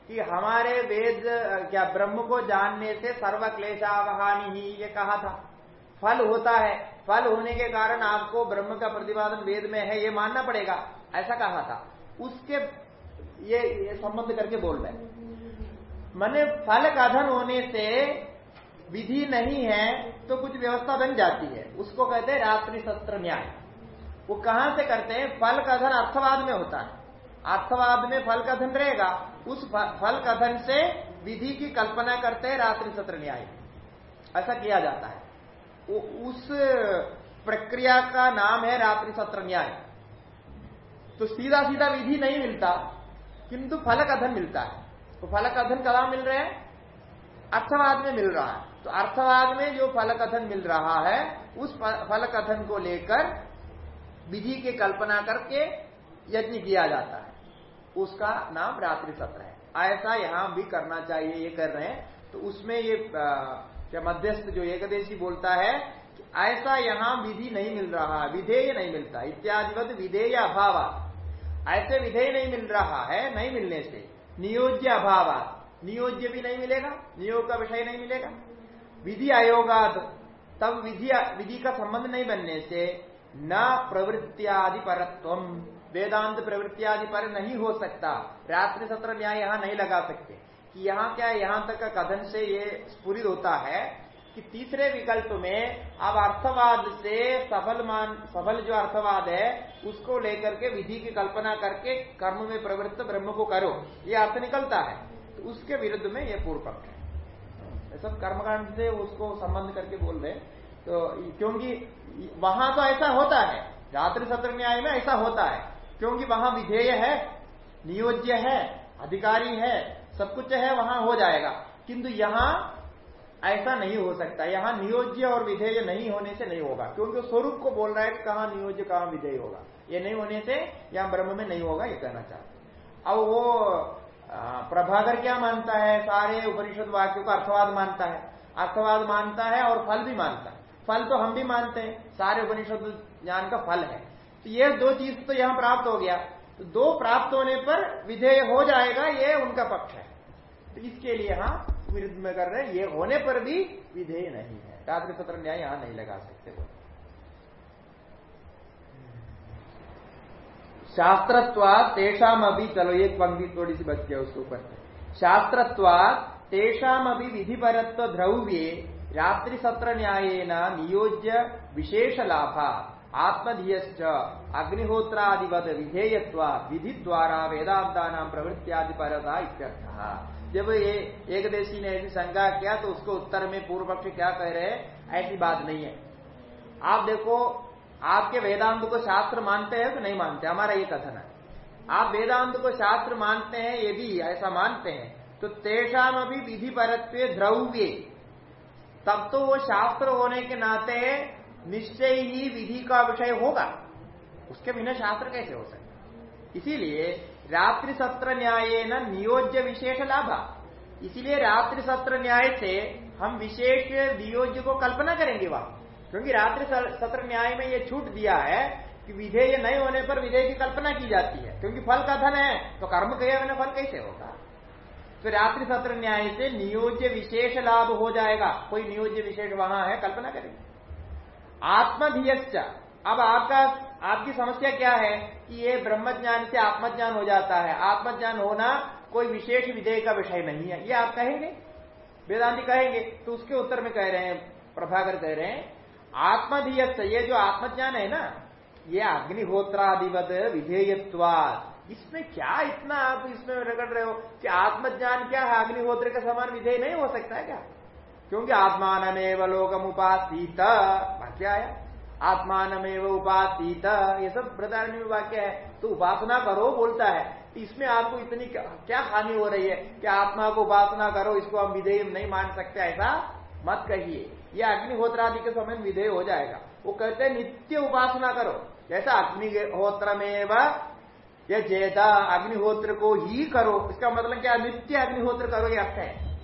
कि हमारे वेद क्या ब्रह्म को जानने से सर्व क्लेशावहानी ही ये कहा था। फल होता है। फल होने के कारण आपको ब्रह्म का प्रतिपादन वेद में है ये मानना पड़ेगा। ऐसा कहा था। उसके ये, ये संबंध करके बोल रहे मैंने फल कथन होने से विधि नहीं है तो कुछ व्यवस्था बन जाती है। उसको कहते हैं रात्रि सत्र न्याय। वो कहाँ से करते हैं? फल कथन अर्थवाद में होता है। अर्थवाद में फल कथन रहेगा। उस फल कथन से विधि की कल्पना करते हैं रात्रि सत्र न्याय। ऐसा किया जाता है। वो उस प्रक्रिया का नाम है रात्रि सत्र न्याय। तो सीधा सीधा विधि नहीं मिलता, किंतु फल कथन मिलता है। तो फल कथन कहा मिल रहे हैं? अर्थवाद में मिल रहा है। तो अर्थवाद में जो फल कथन मिल रहा है, उस फल कथन को लेकर विधि के कल्पना करके यज्ञ किया जाता है। उसका नाम रात्रि सत्र है। ऐसा यहाँ भी करना चाहिए, ये कर रहे हैं। तो उसमें ये क्या मध्यस्थ जो एकदेशी बोलता है कि ऐसा यहाँ विधि नहीं मिल रहा, विधेय नहीं मिलता, इत्यादिवत विधेय अभाव ऐसे विधेय नहीं मिल रहा है, नहीं मिलने से। नियोज्य अभाव नियोज्य भी नहीं मिलेगा, नियोग का विषय नहीं मिलेगा। विधि आयोगाद तब विधि विधि का संबंध नहीं बनने से न प्रवृत्तियादि परत्व वेदांत प्रवृत्तियादि पर नहीं हो सकता। रात्रि सत्र न्याय यहाँ नहीं लगा सकते। कि यहाँ क्या यहाँ तक का कथन से ये स्फुरित होता है कि तीसरे विकल्प में अब अर्थवाद से सफल मान, सफल जो अर्थवाद है, उसको लेकर के विधि की कल्पना करके कर्म में प्रवृत्त ब्रह्म को करो। ये अर्थ निकलता है। तो उसके विरुद्ध में ये पूर्व पक्ष है। सब कर्मकांड से उसको संबंध करके बोल रहे तो क्योंकि वहाँ तो ऐसा होता है, रात्रि सत्र न्याय में ऐसा होता है। क्योंकि वहाँ विधेय है, नियोज्य है, अधिकारी है, सब कुछ है, वहाँ हो जाएगा। किंतु यहाँ ऐसा नहीं हो सकता। यहाँ नियोज्य और विधेय नहीं होने से नहीं होगा। क्योंकि स्वरूप को बोल रहा है कहाँ नियोज्य, कहाँ विधेय होगा। ये नहीं होने से यहाँ ब्रह्म में नहीं होगा, ये कहना चाहते अब वो प्रभाकर क्या मानता है? सारे उपनिषद वाक्यों का अर्थवाद मानता है। अर्थवाद मानता है और फल भी मानता है। फल तो हम भी मानते हैं, सारे उपनिषद ज्ञान का फल है। तो ये दो चीज़ तो यहाँ प्राप्त हो गया। तो दो प्राप्त होने पर विधेय हो जाएगा, ये उनका पक्ष है। तो इसके लिए यहाँ विरुद्ध में कर रहे हैं, ये होने पर भी विधेय नहीं है। रात्रि सत्र न्याय यहाँ नहीं लगा सकते वो। शास्त्रत्वाद तेषाम अभी चलो एक पंक्ति थोड़ी सी बच गया उसके ऊपर। शास्त्रत्वाद तेषाम अभी विधिपरत्व द्रव्य रात्रि सत्र न्याय नियोज्य विशेष लाभा आत्मधीयश्च अग्निहोत्रादिवत विधेयत्व विधि द्वारा वेदांता नाम प्रवृत्तियादि इत्यर्थ। जब ये एक देशी ने ऐसी शंका किया तो उसको उत्तर में पूर्व पक्ष क्या कह रहे हैं? ऐसी बात नहीं है। आप देखो, आपके वेदांत को शास्त्र मानते हैं तो नहीं मानते? हमारा ये कथन है। आप वेदांत को शास्त्र मानते हैं, ये भी ऐसा मानते हैं। तो तेषाम अभी विधि परत्व द्रव्य। तब तो वो शास्त्र होने के नाते निश्चय ही विधि का विषय होगा। उसके बिना शास्त्र कैसे हो सकता? इसीलिए रात्रि सत्र न्याय न नियोज्य विशेष लाभ। इसीलिए रात्रि सत्र न्याय से हम विशेष नियोज्य को कल्पना करेंगे वहाँ। क्योंकि रात्रि सत्र न्याय में ये छूट दिया है कि विधेय नहीं होने पर विधेय की कल्पना की जाती है। क्योंकि फल का धन है तो कर्म किया मैंने फल कैसे होगा? तो रात्रि सत्र न्याय से नियोज्य विशेष लाभ हो जाएगा। कोई नियोज्य विशेष वहाँ है, कल्पना करेंगे। आत्मधीयश्च। अब आपका, आपकी समस्या क्या है कि ये ब्रह्मज्ञान से आत्मज्ञान हो जाता है। आत्मज्ञान होना कोई विशेष विधेय का विषय नहीं है। ये आप कहेंगे। वेदांति कहेंगे तो उसके उत्तर में कह रहे हैं, प्रभाकर कह रहे हैं आत्मधीयत्व ये जो आत्मज्ञान है ना, ये अग्निहोत्रादिवत विधेयत्वाद इसमें क्या इतना आप इसमें रगड़ रहे हो? कि आत्मज्ञान क्या है? अग्निहोत्र के समान विधेय नहीं हो सकता है क्या? क्योंकि आत्मानमेव लोकम उपासीत। वाक्य आया। आत्मानमेव उपासीत। ये सब प्रधान वाक्य है। तो उपासना करो बोलता है। इसमें आपको इतनी क्या हानि हो रही है कि आत्मा को उपासना करो, इसको हम विधेय नहीं मान सकते, ऐसा मत कहिए। यह अग्निहोत्रादि के समय विधेय हो जाएगा। वो कहते हैं, नित्य उपासना करो। जैसा अग्निहोत्र में यह जेदा अग्निहोत्र को ही करो, इसका मतलब क्या? नित्य अग्निहोत्र करो ये अर्थ है।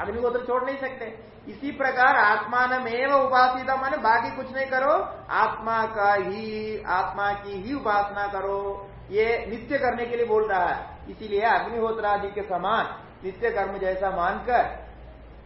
अग्निहोत्र छोड़ नहीं सकते। इसी प्रकार आत्मान में उपासिता माने बाकी कुछ नहीं करो, आत्मा का ही, आत्मा की ही उपासना करो। ये नित्य करने के लिए बोल रहा है। इसीलिए अग्निहोत्र आदि के समान नित्य कर्म जैसा मानकर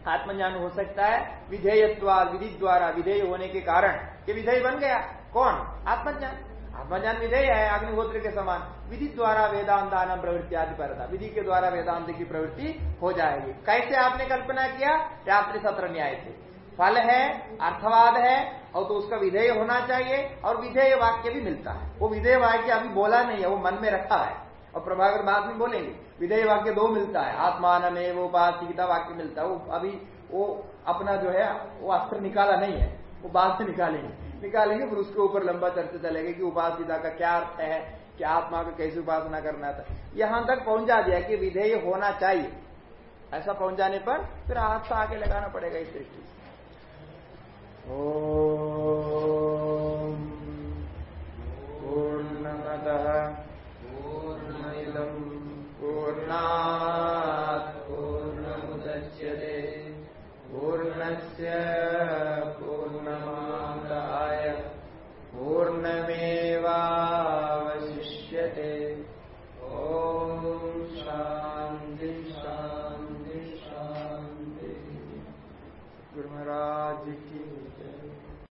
आत्मज्ञान हो सकता है। विधेयत्वाद विधि द्वारा विधेय होने के कारण ये विधेय बन गया। कौन? आत्मज्ञान। आत्मज्ञान विधेय है, अग्निहोत्र के समान। विधि द्वारा वेदांतान प्रवृत्ति आदि पर था। विधि के द्वारा वेदांत की प्रवृत्ति हो जाएगी। कैसे आपने कल्पना किया? रात्रि सत्र न्याय से। फल है, अर्थवाद है, और तो उसका विधेय होना चाहिए, और विधेय वाक्य भी मिलता है। वो विधेय वाक्य अभी बोला नहीं है, वो मन में रखा है। और प्रभाकर बाद में बोलेंगे, विधेय वाक्य दो मिलता है। आत्मान में वो उपासिता वाक्य मिलता है, वो अभी वो अपना जो है, वो अस्त्र निकाला नहीं है, वो बाद से निकालेंगे। निकालेंगे, फिर उसके ऊपर लंबा चर्चा चलेगा कि उपासिता का क्या अर्थ है, कि आत्मा को कैसे उपासना करना था। यहाँ तक पहुँचा दिया कि विधेय होना चाहिए। ऐसा पहुँचाने पर फिर हाथ से आगे लगाना पड़ेगा इस दृष्टि से। पूर्णमद पूर्णमिदम पूर्णा पूर्णस्य